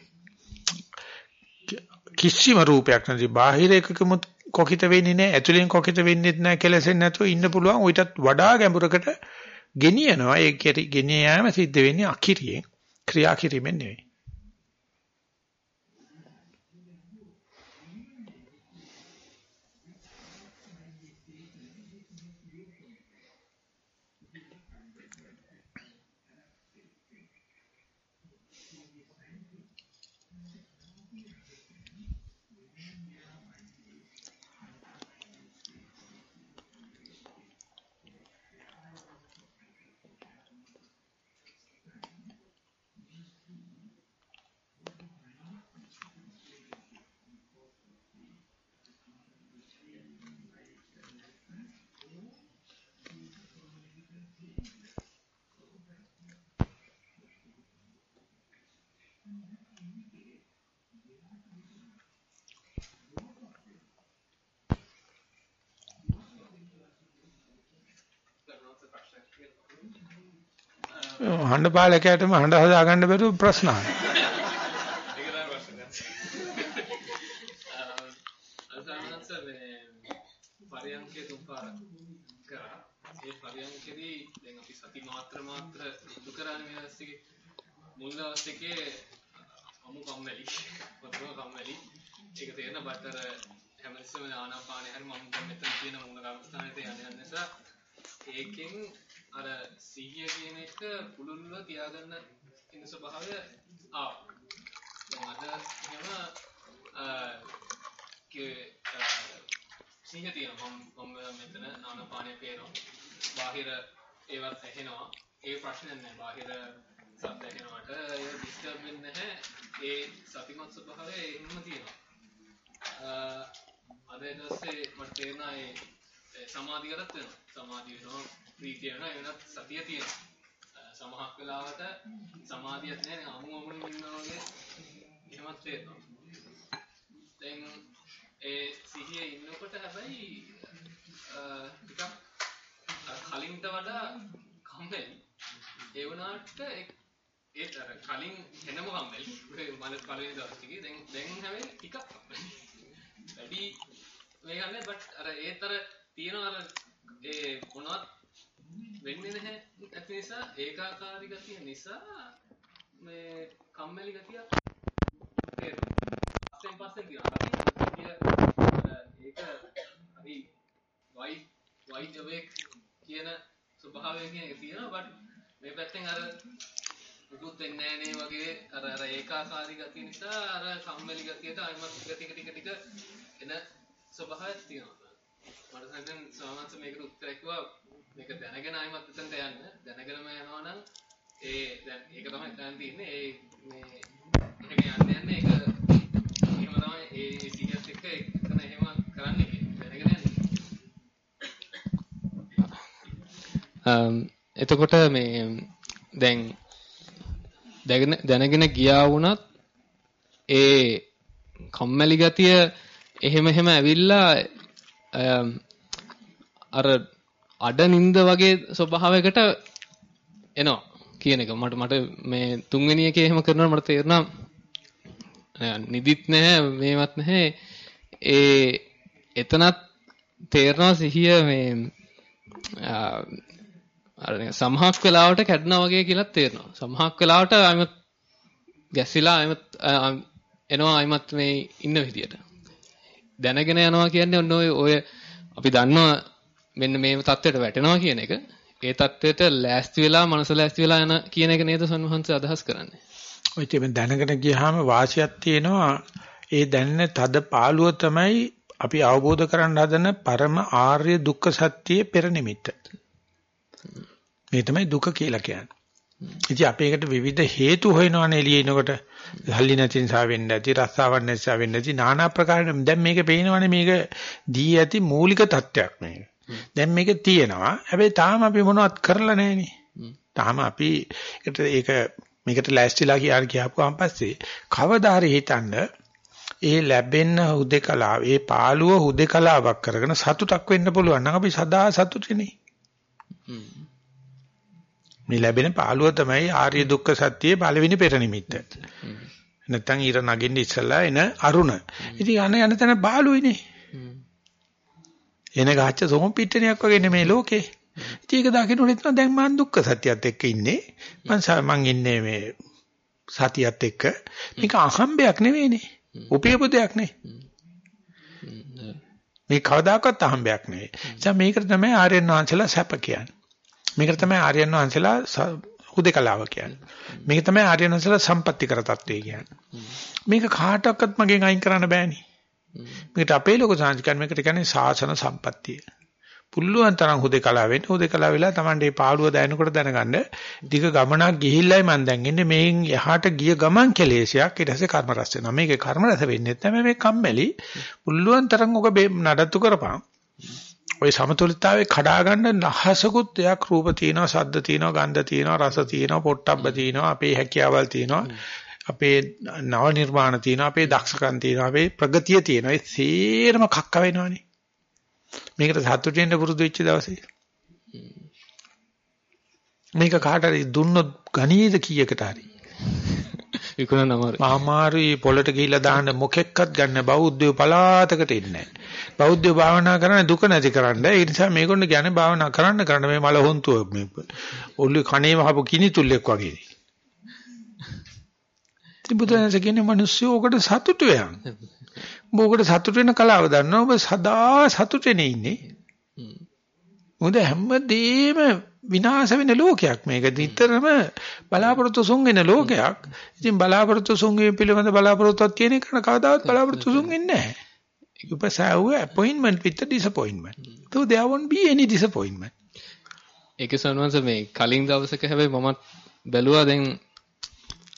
කිසිම රූපයක් නැති බාහිර එකකමුත් කොකිත වෙන්නේ නැහැ ඇතුලෙන් කොකිත වෙන්නේ නැහැ කෙලසෙන්නේ නැතුව ඉන්න පුළුවන්. ඌටත් වඩා ගැඹුරකට ගෙනියනවා. ඒ ගෙන යාම සිද්ධ වෙන්නේ අකිරියෙන් ක්‍රියා කිරීමෙන් නෙවෙයි. හඬ පාලකයාටම හඬ හදා ගන්න බැරුව ප්‍රශ්න අහනවා. පරයන්කේ තුන් පාරක් කරා. ඒ පරයන්කේදී දැන් අපි සති මාත්‍ර මාත්‍ර දුක කරන්නේ මේ දවස් එකේ මුල් දවස් එකේ අමු කම්මැලි. වතුර කම්මැලි. ඒක තේරෙන බටර හැමතිස්සෙම ආනාපානේ හරි මම දැන් මෙතන කියන මුණ කර්මස්ථානෙට යන යන නිසා ඒකෙන් අර සිහිය කියන එක පුළුල්ව තියාගන්න ඉන්න ස්වභාවය ආවා. දැන් අද එහෙම සිහිය තියෙනවා මම මම මෙතන ආනාපානේ පේනවා. බාහිර ඒවත් ඇහෙනවා. ඒ ප්‍රශ්නේ නැහැ. බාහිර සද්ද ඇහෙනවට ඒ ඩිස්ටර්බ් වෙන්නේ නැහැ. ඒ සතිමත් ස්වභාවය එහෙම තියෙනවා. අද ඊට පස්සේ මට තේරුණා ඒ සමාධියකට වෙනවා. සමාධිය වෙනවා ප්‍රීතිය වෙනවා. ඒ වෙනත් සතිය තියෙනවා. සමහක් වෙලාවට සමාධියක් නැහැ අමු අමුණින් ඉන්නවා වගේ එහෙමත් තේරෙනවා දැන් ඒ සිහියේ ඉන්නකොට හැබැයි ටිකක් කලින්ට වඩා කම්මැලි. ඒ වුණාට ඒත් අර කලින් එනම කම්මැලි. මම පළවෙනි දවස් ටිකේ දැන් දැන් හැබැයි ටිකක් කම්මැලි. වැඩි මේ ගන්න බට් අර ඒතර තියෙන අර ඒ මොනවත් වෙන්නේ නැහැ ඇති නිසා ඒකාකාරී ගතිය නිසා මේ කම්මැලි ගතිය තේරෙනවා. පස්සෙන් පස්සෙන් කියනවා. ඒක හරි වයි වයි අවේක් කියන ස්වභාවය කියන එක තියෙනවා බට් මේ පැත්තෙන් අර මුකුත් වෙන්නේ නැහැ නේ වගේ අර අර ඒකාකාරී ගතිය නිසා අර කම්මැලි ගතියට අයිමත් ටික ටික ටික ටික එන ස්වභාවයක් තියෙනවා. මට සංකන් සාමාන්‍ය මේකට උත්තර කිව්වා මේක දැනගෙන ආයිමත් එතනට යන්න. දැනගෙනම යනවා නම් ඒ දැන් ඒක තමයි දැන් තියෙන්නේ. ඒ මේ ඒක යන්න යන්න ඒක එහෙම තමයි ඒ සීනියර්ස් එක්ක එතන එහෙම කරන්නේ දැනගෙන යන්නේ. Um, එතකොට මේ දැන් දැනගෙන ගියා වුණත් ඒ කම්මැලි ගතිය එහෙම එහෙම ඇවිල්ලා um, අර අඩ නින්ද වගේ ස්වභාවයකට එනවා කියන එක. මට මට මේ තුන්වෙනි එකේ එහෙම කරනකොට මට තේරුණා නිදිත් නැහැ මේවත් නැහැ. ඒ එතනත් තේරෙනවා සිහිය මේ අර සමහක් වෙලාවට කැඩනා වගේ කියලා තේරෙනවා. සමහක් වෙලාවට අයිමත් ගැසිලා අයිමත් එනවා අයිමත් මේ ඉන්න විදියට. දැනගෙන යනවා කියන්නේ ඔන්න ඔය අපි දන්නවා මෙන්න මේ தත්ත්වයට වැටෙනවා කියන එක ඒ தත්ත්වයට ලෑස්ති වෙලා මනස ලෑස්ති වෙලා යන කියන එක නේද සන්වහන්සේ අදහස් කරන්නේ. ඔය ඉතින් දැනගෙන ගියාම වාසියක් තියෙනවා ඒ දැනෙන තද පාළුව තමයි අපි අවබෝධ කරගන්න හදන පරම ආර්ය දුක්ඛ සත්‍යයේ පෙර නිමිත්ත. මේ තමයි දුක කියලා කියන්නේ. ඉතින් අපි ඒකට විවිධ හේතු හොයනවානේ එළියේ එනකොට සල්ලි නැති නිසා වෙන්නේ නැති රස්සාවක් නැති නිසා වෙන්නේ නැති নানা ප්‍රකාරයෙන් දැන් මේක පේනවනේ මේක දී ඇති මූලික தත්වයක් මේක. දැන් මේක තියෙනවා. හැබැයි තාම අපි මොනවත් කරලා නැහනේ. තාම අපි ඒක මේකට ලෑස්තිලා කියන කියපුවාන් පස්සේ කවදා හරි හිතන්න ඒ ලැබෙන හුදේකලාව, ඒ පාළුව හුදේකලාවක් කරගෙන සතුටක් වෙන්න පුළුවන් නම් අපි සදා සතුටිනේ. මේ ලැබෙන පාළුව තමයි ආර්ය දුක්ඛ සත්‍යයේ පළවෙනි පෙර නිමිත්ත. නැත්තම් ඊර නගින්න ඉස්සලා එන අරුණ. ඉතින් යන යන තැන බාලුයිනේ. එන ගහච්ච සොම් පිටණියක් වගේ නෙමේ ලෝකේ. ඉතින් ඒක දකින්නොත් දැන් මම දුක්ඛ සත්‍යයත් එක්ක ඉන්නේ. මම මං ඉන්නේ මේ සතියත් එක්ක. මේක අහම්බයක් නෙවෙයිනේ. උපයපු දෙයක් නේ. මේ කවදාකවත් අහම්බයක් නෙවෙයි. එනිසා මේකට තමයි ආර්යයන් වහන්සේලා සැප කියන්නේ. මේකට තමයි ආර්යයන් වහන්සේලා හුදේකලාව කියන්නේ. මේක තමයි ආර්යයන් වහන්සේලා සම්පත්‍ති කර තත්වය කියන්නේ. මේක කාටවත් මගෙන් අයින් කරන්න බෑනේ. මේකට අපේ ලෝක සංස්කෘතිය මේකට කියන්නේ සාසන සම්පත්තිය. පුල්ලුවන් තරම් හුදේකලා වෙන්න හුදේකලා වෙලා Tamande මේ පාළුව දැනනකොට දැනගන්න දිග ගමනක් ගිහිල්ලයි මම දැන් ඉන්නේ. මේන් එහාට ගිය ගමන් කෙලේශයක් ඊට පස්සේ කර්ම රැස් වෙනවා. මේකේ කර්ම රැස් වෙන්නේ නැත්නම් මේ කම්මැලි. පුල්ලුවන් තරම් ඔක නඩත්තු කරපන්. ওই සමතුලිතතාවේ කඩා ගන්න නහසකුත් දෙයක් රූප තියෙනවා ශබ්ද තියෙනවා ගන්ධ තියෙනවා රස තියෙනවා පොට්ටබ්බ තියෙනවා අපේ හැකියාවල් තියෙනවා අපේ නව නිර්මාණ තියෙනවා අපේ දක්ෂකම් තියෙනවා අපේ ප්‍රගතිය තියෙනවා. ඒ සේරම කක්ක වෙනවනේ. මේකට සතුටු වෙන්න පුරුදු වෙච්ච දවසේ. මේක කාට හරි දුන්නොත් ගණීද කීයකට හරි? විකුණන අමාරුයි අමාරුයි පොළට ගිහිල්ලා දාන්න මොකෙක්වත් ගන්න බෞද්ධයෝ පලාතකට ඉන්නේ නැහැ. බෞද්ධයෝ භාවනා කරන්නේ දුක නැති කරන්න. ඒ නිසා මේගොල්ලෝ කියන්නේ භාවනා කරන්න කරන්න මේ මල හොන්තුව මේ ඔළුවේ කණේ වහපු කිනි තුල්ලෙක් වගේ ඉතින් බුදුරජාණන් කියන්නේ මිනිස්සු ඔකට සතුටු වෙනවා මොකට සතුට වෙන කලාව දන්නවා ඔබ සදා සතුටෙනේ ඉන්නේ. මොකද හැමදේම විනාශ වෙන ලෝකයක් මේක නිතරම බලාපොරොත්තු සුන් වෙන ලෝකයක්. ඉතින් බලාපොරොත්තු සුන් වීම පිළිබඳ බලාපොරොත්තුවක් තියෙන එක කවදාවත් බලාපොරොත්තු සුන් වෙන්නේ නැහැ. You must have appointment with the disappointment. So there won't be any disappointment. ඒක සනුවන්ස මේ කලින් දවසක හැබැයි මමත් බැලුවා දැන්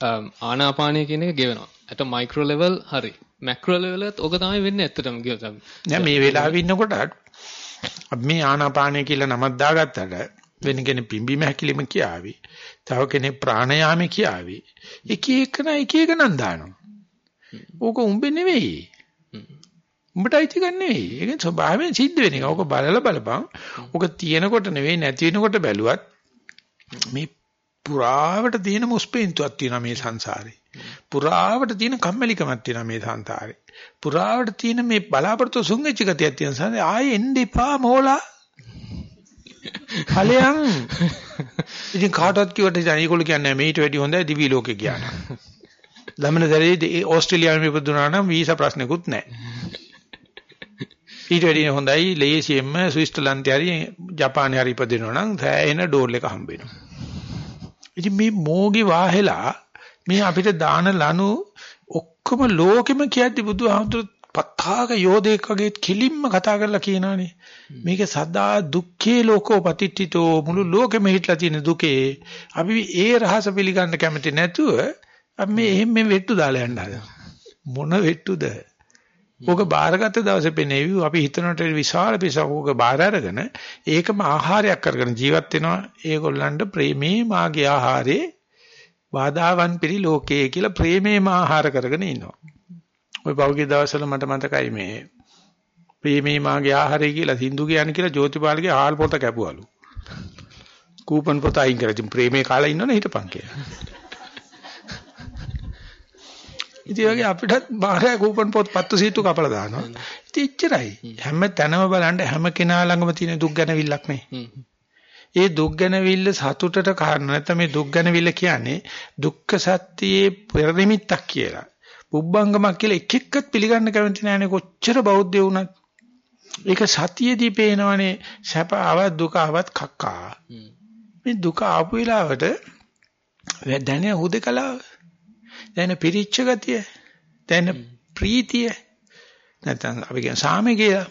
Um, ආනාපානය කියන එක ගෙවෙනවා. අට මයික්‍රෝ ලෙවල් හරි. මැක්‍රෝ ලෙවල් එකත් ඕක තමයි වෙන්නේ ඇත්තටම කියොත්. නෑ මේ වෙලාවේ ඉන්නකොට අපි මේ ආනාපානය කියලා නමක් දාගත්තට වෙන කෙනෙක් පිම්බීම හැකිලිම කියාවි. තව කෙනෙක් ප්‍රාණයාම කියාවි. එක එකන එක එක නම් දානවා. ඕක උඹේ නෙවෙයි. උඹට අයිති ගන්න නෙවෙයි. ඒක ස්වභාවයෙන් සිද්ධ වෙන එක. ඕක බලලා බලපන්. ඕක තියෙනකොට නෙවෙයි නැති වෙනකොට බැලුවත් මේ පුරාවට තියෙන මුස්පෙන්තුවක් තියෙනවා මේ සංසාරේ. පුරාවට තියෙන කම්මැලිකමක් තියෙනවා මේ සංසාරේ. පුරාවට තියෙන මේ බලාපොරොත්තු සුන්ගෙච්ච ගතියක් තියෙන සංසාරේ ආයේ එන්න එපා මෝලා. ඵලයන්. ඉතින් කාටවත් කිව්වට ඉතින් ඒගොල්ලෝ කියන්නේ මේට වැඩි හොඳයි දිවි ලෝකේ ගියානම්. ළමන දරේ ඕස්ට්‍රේලියාවේ ඉපදුනා නම් වීසා ප්‍රශ්නකුත් නැහැ. ඊට වැඩි හොඳයි ලේසියෙන්ම ස්විස්තරලන්තේ හරි ජපානයේ හරි ඉපදිනවා නම් සෑහෙන ඩෝල් එක හම්බ වෙනවා. ඉතින් මේ මෝගේ වාහෙලා මේ අපිට දාන ලනු ඔක්කොම ලෝකෙම කියද්දි බුදුහාමුදුරු පත්තාක යෝධයෙක් වගේ කිලින්ම කතා කරලා කියනවානේ. මේක සදා දුක්ඛේ ලෝකෝ පතිට්ඨිතෝ. මුළු ලෝකෙම හිටලා තියෙන දුකේ අපි ඒ රහස පිළිගන්න කැමති නැතුව අපි මේ එහෙම මේ වෙට්ටු දාලා යන්න හදනවා. මොන වෙට්ටුද? ඕක බාරගත්ත දවසේ පෙනේවි අපි හිතනට විශාල පිසක් ඕක බාර අරගෙන ඒකම ආහාරයක් කරගෙන ජීවත් වෙනවා ඒගොල්ලන්ට ප්‍රේමේ මාගේ ආහාරේ බාධාවන් පිළි ලෝකයේ කියලා ප්‍රේමේම ආහාර කරගෙන ඉන්නවා. ওই පෞගේ දවස්වල මට මතකයි මේ ප්‍රේමේ මාගේ ආහාරය කියලා සින්දු කියන්නේ කියලා ජෝතිපාලගේ ආහාර පොත කැපුවලු. කූපන් පොත අයින් කරලා ඉතින් ප්‍රේමේ කාලා ඉන්නවනේ හිටපන් කියලා. ඉතින් වගේ අපිටත් බාහිර කූපන් පොත් පත්තු සීතු කපලා දානවා. ඉතින් එච්චරයි. හැම තැනම බලන්න හැම කෙනා ළඟම තියෙන දුක් ගැනවිල්ලක් නේ. ඒ දුක් ගැනවිල්ල සතුටට කාරණා නැත්නම් මේ දුක් ගැනවිල්ල කියන්නේ දුක්ඛ සත්‍යයේ පෙරනිමිත්තක් කියලා. පුබ්බංගමක් කියලා එක එක්කත් පිළිගන්න කැමති නැහැනේ කොච්චර බෞද්ධ වුණත්. ඒක සතියේදී පේනවනේ සැප ආවත් දුක ආවත් කක්කා. මේ දුක ආපු වෙලාවට දැනෙන හුදකලාව දැනෙන පිරිච්ච ගතිය දැනෙන ප්‍රීතිය නැත්නම් අපි කියන සාමය කියලා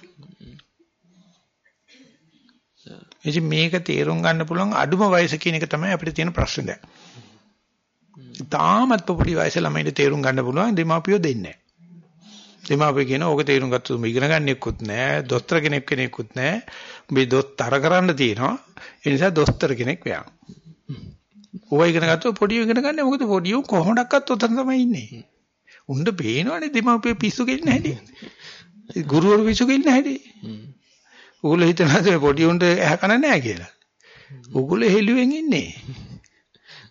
ඉතින් මේක තේරුම් ගන්න පුළුවන් අඩුම වයස කියන එක තමයි අපිට තියෙන ප්‍රශ්නේ දැන්. තාමත් පොඩි වයසේ ළමයින්ට තේරුම් ගන්න පුළුවන් දෙමාපියෝ දෙන්නේ නැහැ. දෙමාපියෝ කියන ඕක තේරුම් ගත්තොත් ඉගෙන ගන්නෙකුත් නැහැ, දොස්තර කෙනෙක් කෙනෙකුත් නැහැ. මේ දොස්තර කරන්න තියෙනවා. ඒ නිසා දොස්තර කෙනෙක් වෙනවා. ඕවා ඉගෙන ගත්තොත් පොඩියෝ ඉගෙන ගන්න මොකද පොඩියෝ කොහොමඩක්වත් උතන තමයි ඉන්නේ. උණ්ඩ පේනවනේ දෙමාපිය පිස්සු කෙලින්න හැටි. ගුරුවරු පිස්සු කෙලින්න හැටි. ඌල හිතනවා පොඩි උන්ට ඇහ කන නැහැ කියලා. උගුල හෙළුවෙන් ඉන්නේ.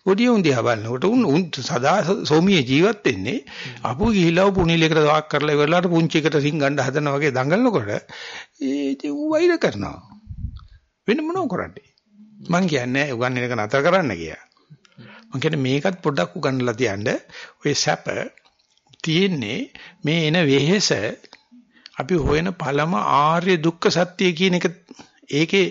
පොඩි උන් දිහා බලනකොට උන් උන් සදා සෝමියේ ජීවත් වෙන්නේ අපු ගිහිලා පුණිලයකට දාක් කරලා ඉවරලාට පුංචි එකට රින්ගන්න හදනා වගේ දඟලනකොට ඒ ඉතින් ඌ වෛර කරනවා. වෙන මොනව කරන්නේ? මං කියන්නේ උගන්වන එක නතර කරන්න කියලා. මං කියන්නේ මේකත් පොඩ්ඩක් උගන්වලා තියන්න. ඔය සැප තියෙන්නේ මේ එන වෙහෙස අපි හොයන පළම ආර්ය දුක්ඛ සත්‍ය කියන එක ඒකේ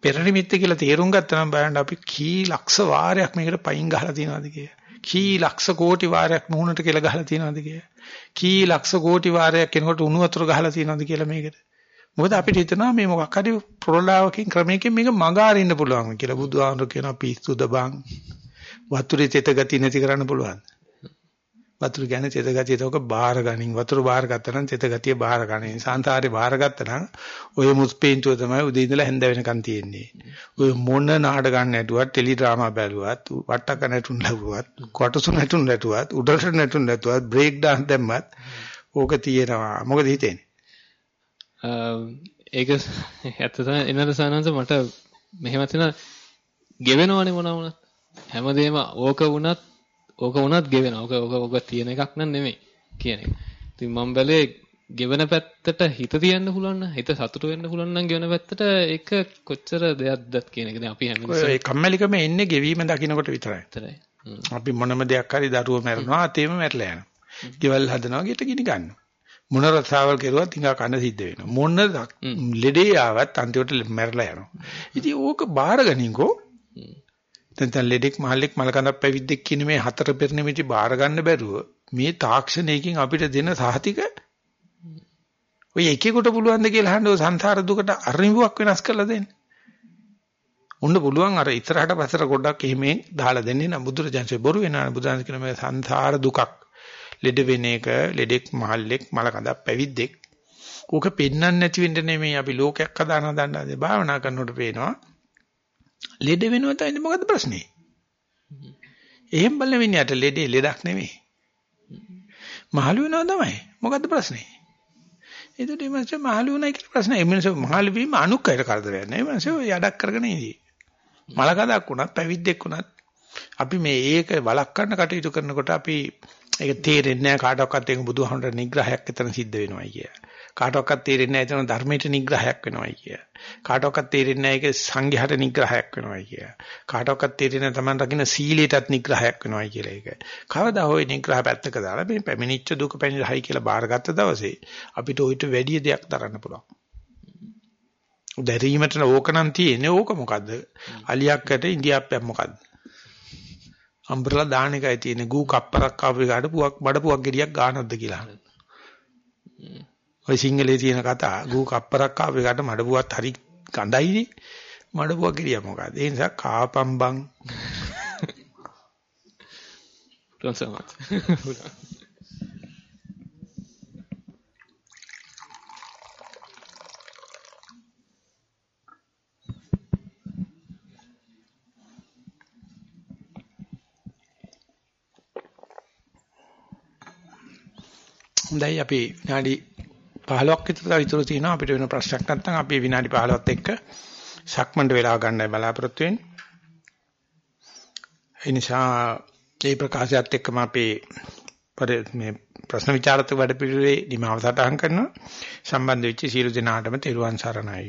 පෙර නිමිත්ත කියලා තේරුම් ගත්තා නම් බලන්න අපි කී ලක්ෂ වාරයක් මේකට පයින් ගහලා තියනවද කියලා. කී ලක්ෂ කෝටි වාරයක් මුහුණට කියලා ගහලා තියනවද කියලා. කී ලක්ෂ කෝටි වාරයක් කෙනෙකුට උණු වතුර ගහලා තියනවද කියලා මේකට. මොකද අපිට හිතනවා මේ මොකක් හරි ප්‍රෝලාවකින් ක්‍රමයකින් මේක මග අරින්න පුළුවන් කියලා බුදුහාමුදුරු කියනවා පිස්සුද බං. වතුරේ තෙත ගතිය නැති කරන්න පුළුවන්. වතුර කියන්නේ තෙත ගතිය තෝක බාහිර ගනින්. වතුර බාහිර ගත්තා නම් තෙත ගතිය බාහිර ගනින්. සාන්තාරේ බාහිර ගත්තා නම් ඔය මුස්පේන්තුව තමයි උදේ ඉඳලා හැන්ද වෙනකන් තියෙන්නේ. ඔය මොන නාටකම් නැටුවත් ටෙලි ඩ්‍රාමා බැලුවත් වට්ටක නැටුම් ලැබුවත් කොටසු නැටුම් නැටුවත් උඩට නැටුම් නැටුවත් බ්‍රේක් ඩාන්ස් දැම්මත් ඕක තියෙනවා. මොකද හිතෙන්නේ? ඒක ඇත්ත තමයි. එනද සනන්ස මට මෙහෙම තියෙන ගෙවෙනවනේ මොනවා වුණත්. හැමදේම ඕක වුණත් ඕක වුණත් ගෙවෙන. ඕක ඕක ඕක තියෙන එකක් නන් නෙමෙයි කියන එක. ඉතින් මම බැලේ ගෙවන පැත්තට හිත තියන්න පුළුවන් නම් හිත සතුට වෙන්න පුළුවන් නම් ගෙවන පැත්තට ඒක කොච්චර දෙයක්ද කියන එක. දැන් අපි හැම ඒ කම්මැලිකම එන්නේ ගෙවීම දකින්නකොට විතරයි. විතරයි. අපි මොනම දෙයක් හරි දරුවෝ මැරෙනවා අතේම මැරලා යනවා. ගෙවල් හදනවා ගෙට ගිනි ගන්නවා. මොන රසාවල් කෙරුවත් හිඟා කන සිද්ධ වෙනවා. මොන ලෙඩේ ආවත් අන්තිමට මැරලා යනවා. ඉතින් ඕක බාර ගනින්කෝ නැත්නම් ලෙඩෙක් මහල්ලෙක් මලකඳක් පැවිද්දෙක් කියන මේ හතර පෙරණෙමිටි බාර ගන්න බැරුව මේ තාක්ෂණයකින් අපිට දෙන සහතික ඔය එකෙකුට පුළුවන් ද කියලා අහන්නේ සංසාර දුකට අරිඹුවක් වෙනස් කරලා දෙන්න. උන්න පුළුවන් අර ඉතරහට පස්සට ගොඩක් එහෙමෙන් දාලා දෙන්නේ නම් බුදුරජාන්සේ බොරු වෙනා බුදුරජාන්සේ කියන මේ සංසාර දුකක්. ලෙඩ වෙන එක ලෙඩෙක් මහල්ලෙක් මලකඳක් පැවිද්දෙක්. ඕක පෙන්වන්න නැති වෙන්න නෙමෙයි අපි ලෝකයක් හදාන හදන්න. භාවනා කරනකොට පේනවා ලෙඩ වෙනවා තමයි මොකද්ද ප්‍රශ්නේ? එහෙම බලන මිනිහට ලෙඩේ ලෙඩක් නෙමෙයි. මහලු වෙනවා තමයි. මොකද්ද ප්‍රශ්නේ? ඒකට මේ මාසේ මහලු වුණා කියලා ප්‍රශ්නේ. ඒ මිනිස්සු මහලු වීම අනුකයට කරදරයක් නෑ. මේ මිනිස්සු යඩක් කරගෙන ඉදී. මලකඩක් වුණත් පැවිද්දෙක් වුණත් අපි මේ ඒක වළක්වන්න කටයුතු කරනකොට අපි ඒක තේරෙන්නේ නැහැ කාටවත් ඒක බුදුහමර නිග්‍රහයක් එතන සිද්ධ වෙනවයි කිය. කාටවත් තේරෙන්නේ නැහැ එතන ධර්මයට නිග්‍රහයක් වෙනවයි කිය. කාටවත් තේරෙන්නේ නැහැ ඒක සංඝයාට නිග්‍රහයක් වෙනවයි කිය. කාටවත් තේරෙන්නේ නැහැ Taman රකින්න සීලයටත් නිග්‍රහයක් වෙනවයි කියලා ඒක. කවදා හොය නිග්‍රහ පැත්තක දාලා මේ පැමිණිච්ච දුක පැමිණිලයි කියලා බාරගත්ත දවසේ අපිට ඊට වැඩි දෙයක් දරන්න පුළුවන්. දැරීමට ඕක නම් තියෙන්නේ ඕක මොකද්ද? අලියක්කට ඉන්දියාප්පයක් මොකද්ද? අම්බරලා දාන එකයි තියෙන්නේ. ගූ කප්පරක් ආපු එකට පුවක් බඩ පුවක් ගෙඩියක් ගානක්ද කියලා. ඔය සිංහලේ තියෙන කතා ගූ කප්පරක් ආපු එකට මඩපුවත් හරි කඳයිනේ. මඩපුවක් ගෙඩිය මොකද්ද? ඒ නිසා කාපම්බන්. රසමත්. හොඳයි අපි විනාඩි 15ක් විතර ඉතුරු තියෙනවා අපිට වෙන ප්‍රශ්නයක් නැත්නම් අපි විනාඩි 15ත් එක්ක සක්මන්ඩ වෙලා ගන්නයි බලාපොරොත්තු වෙන්නේ. ඒ නිසා මේ ප්‍රකාශයත් එක්කම අපි මේ ප්‍රශ්න විචාරත වැඩ පිළිවෙලේ නිමාව සටහන් කරනවා. සම්බන්ධ වෙච්ච සියලු දෙනාටම තෙරුවන් සරණයි.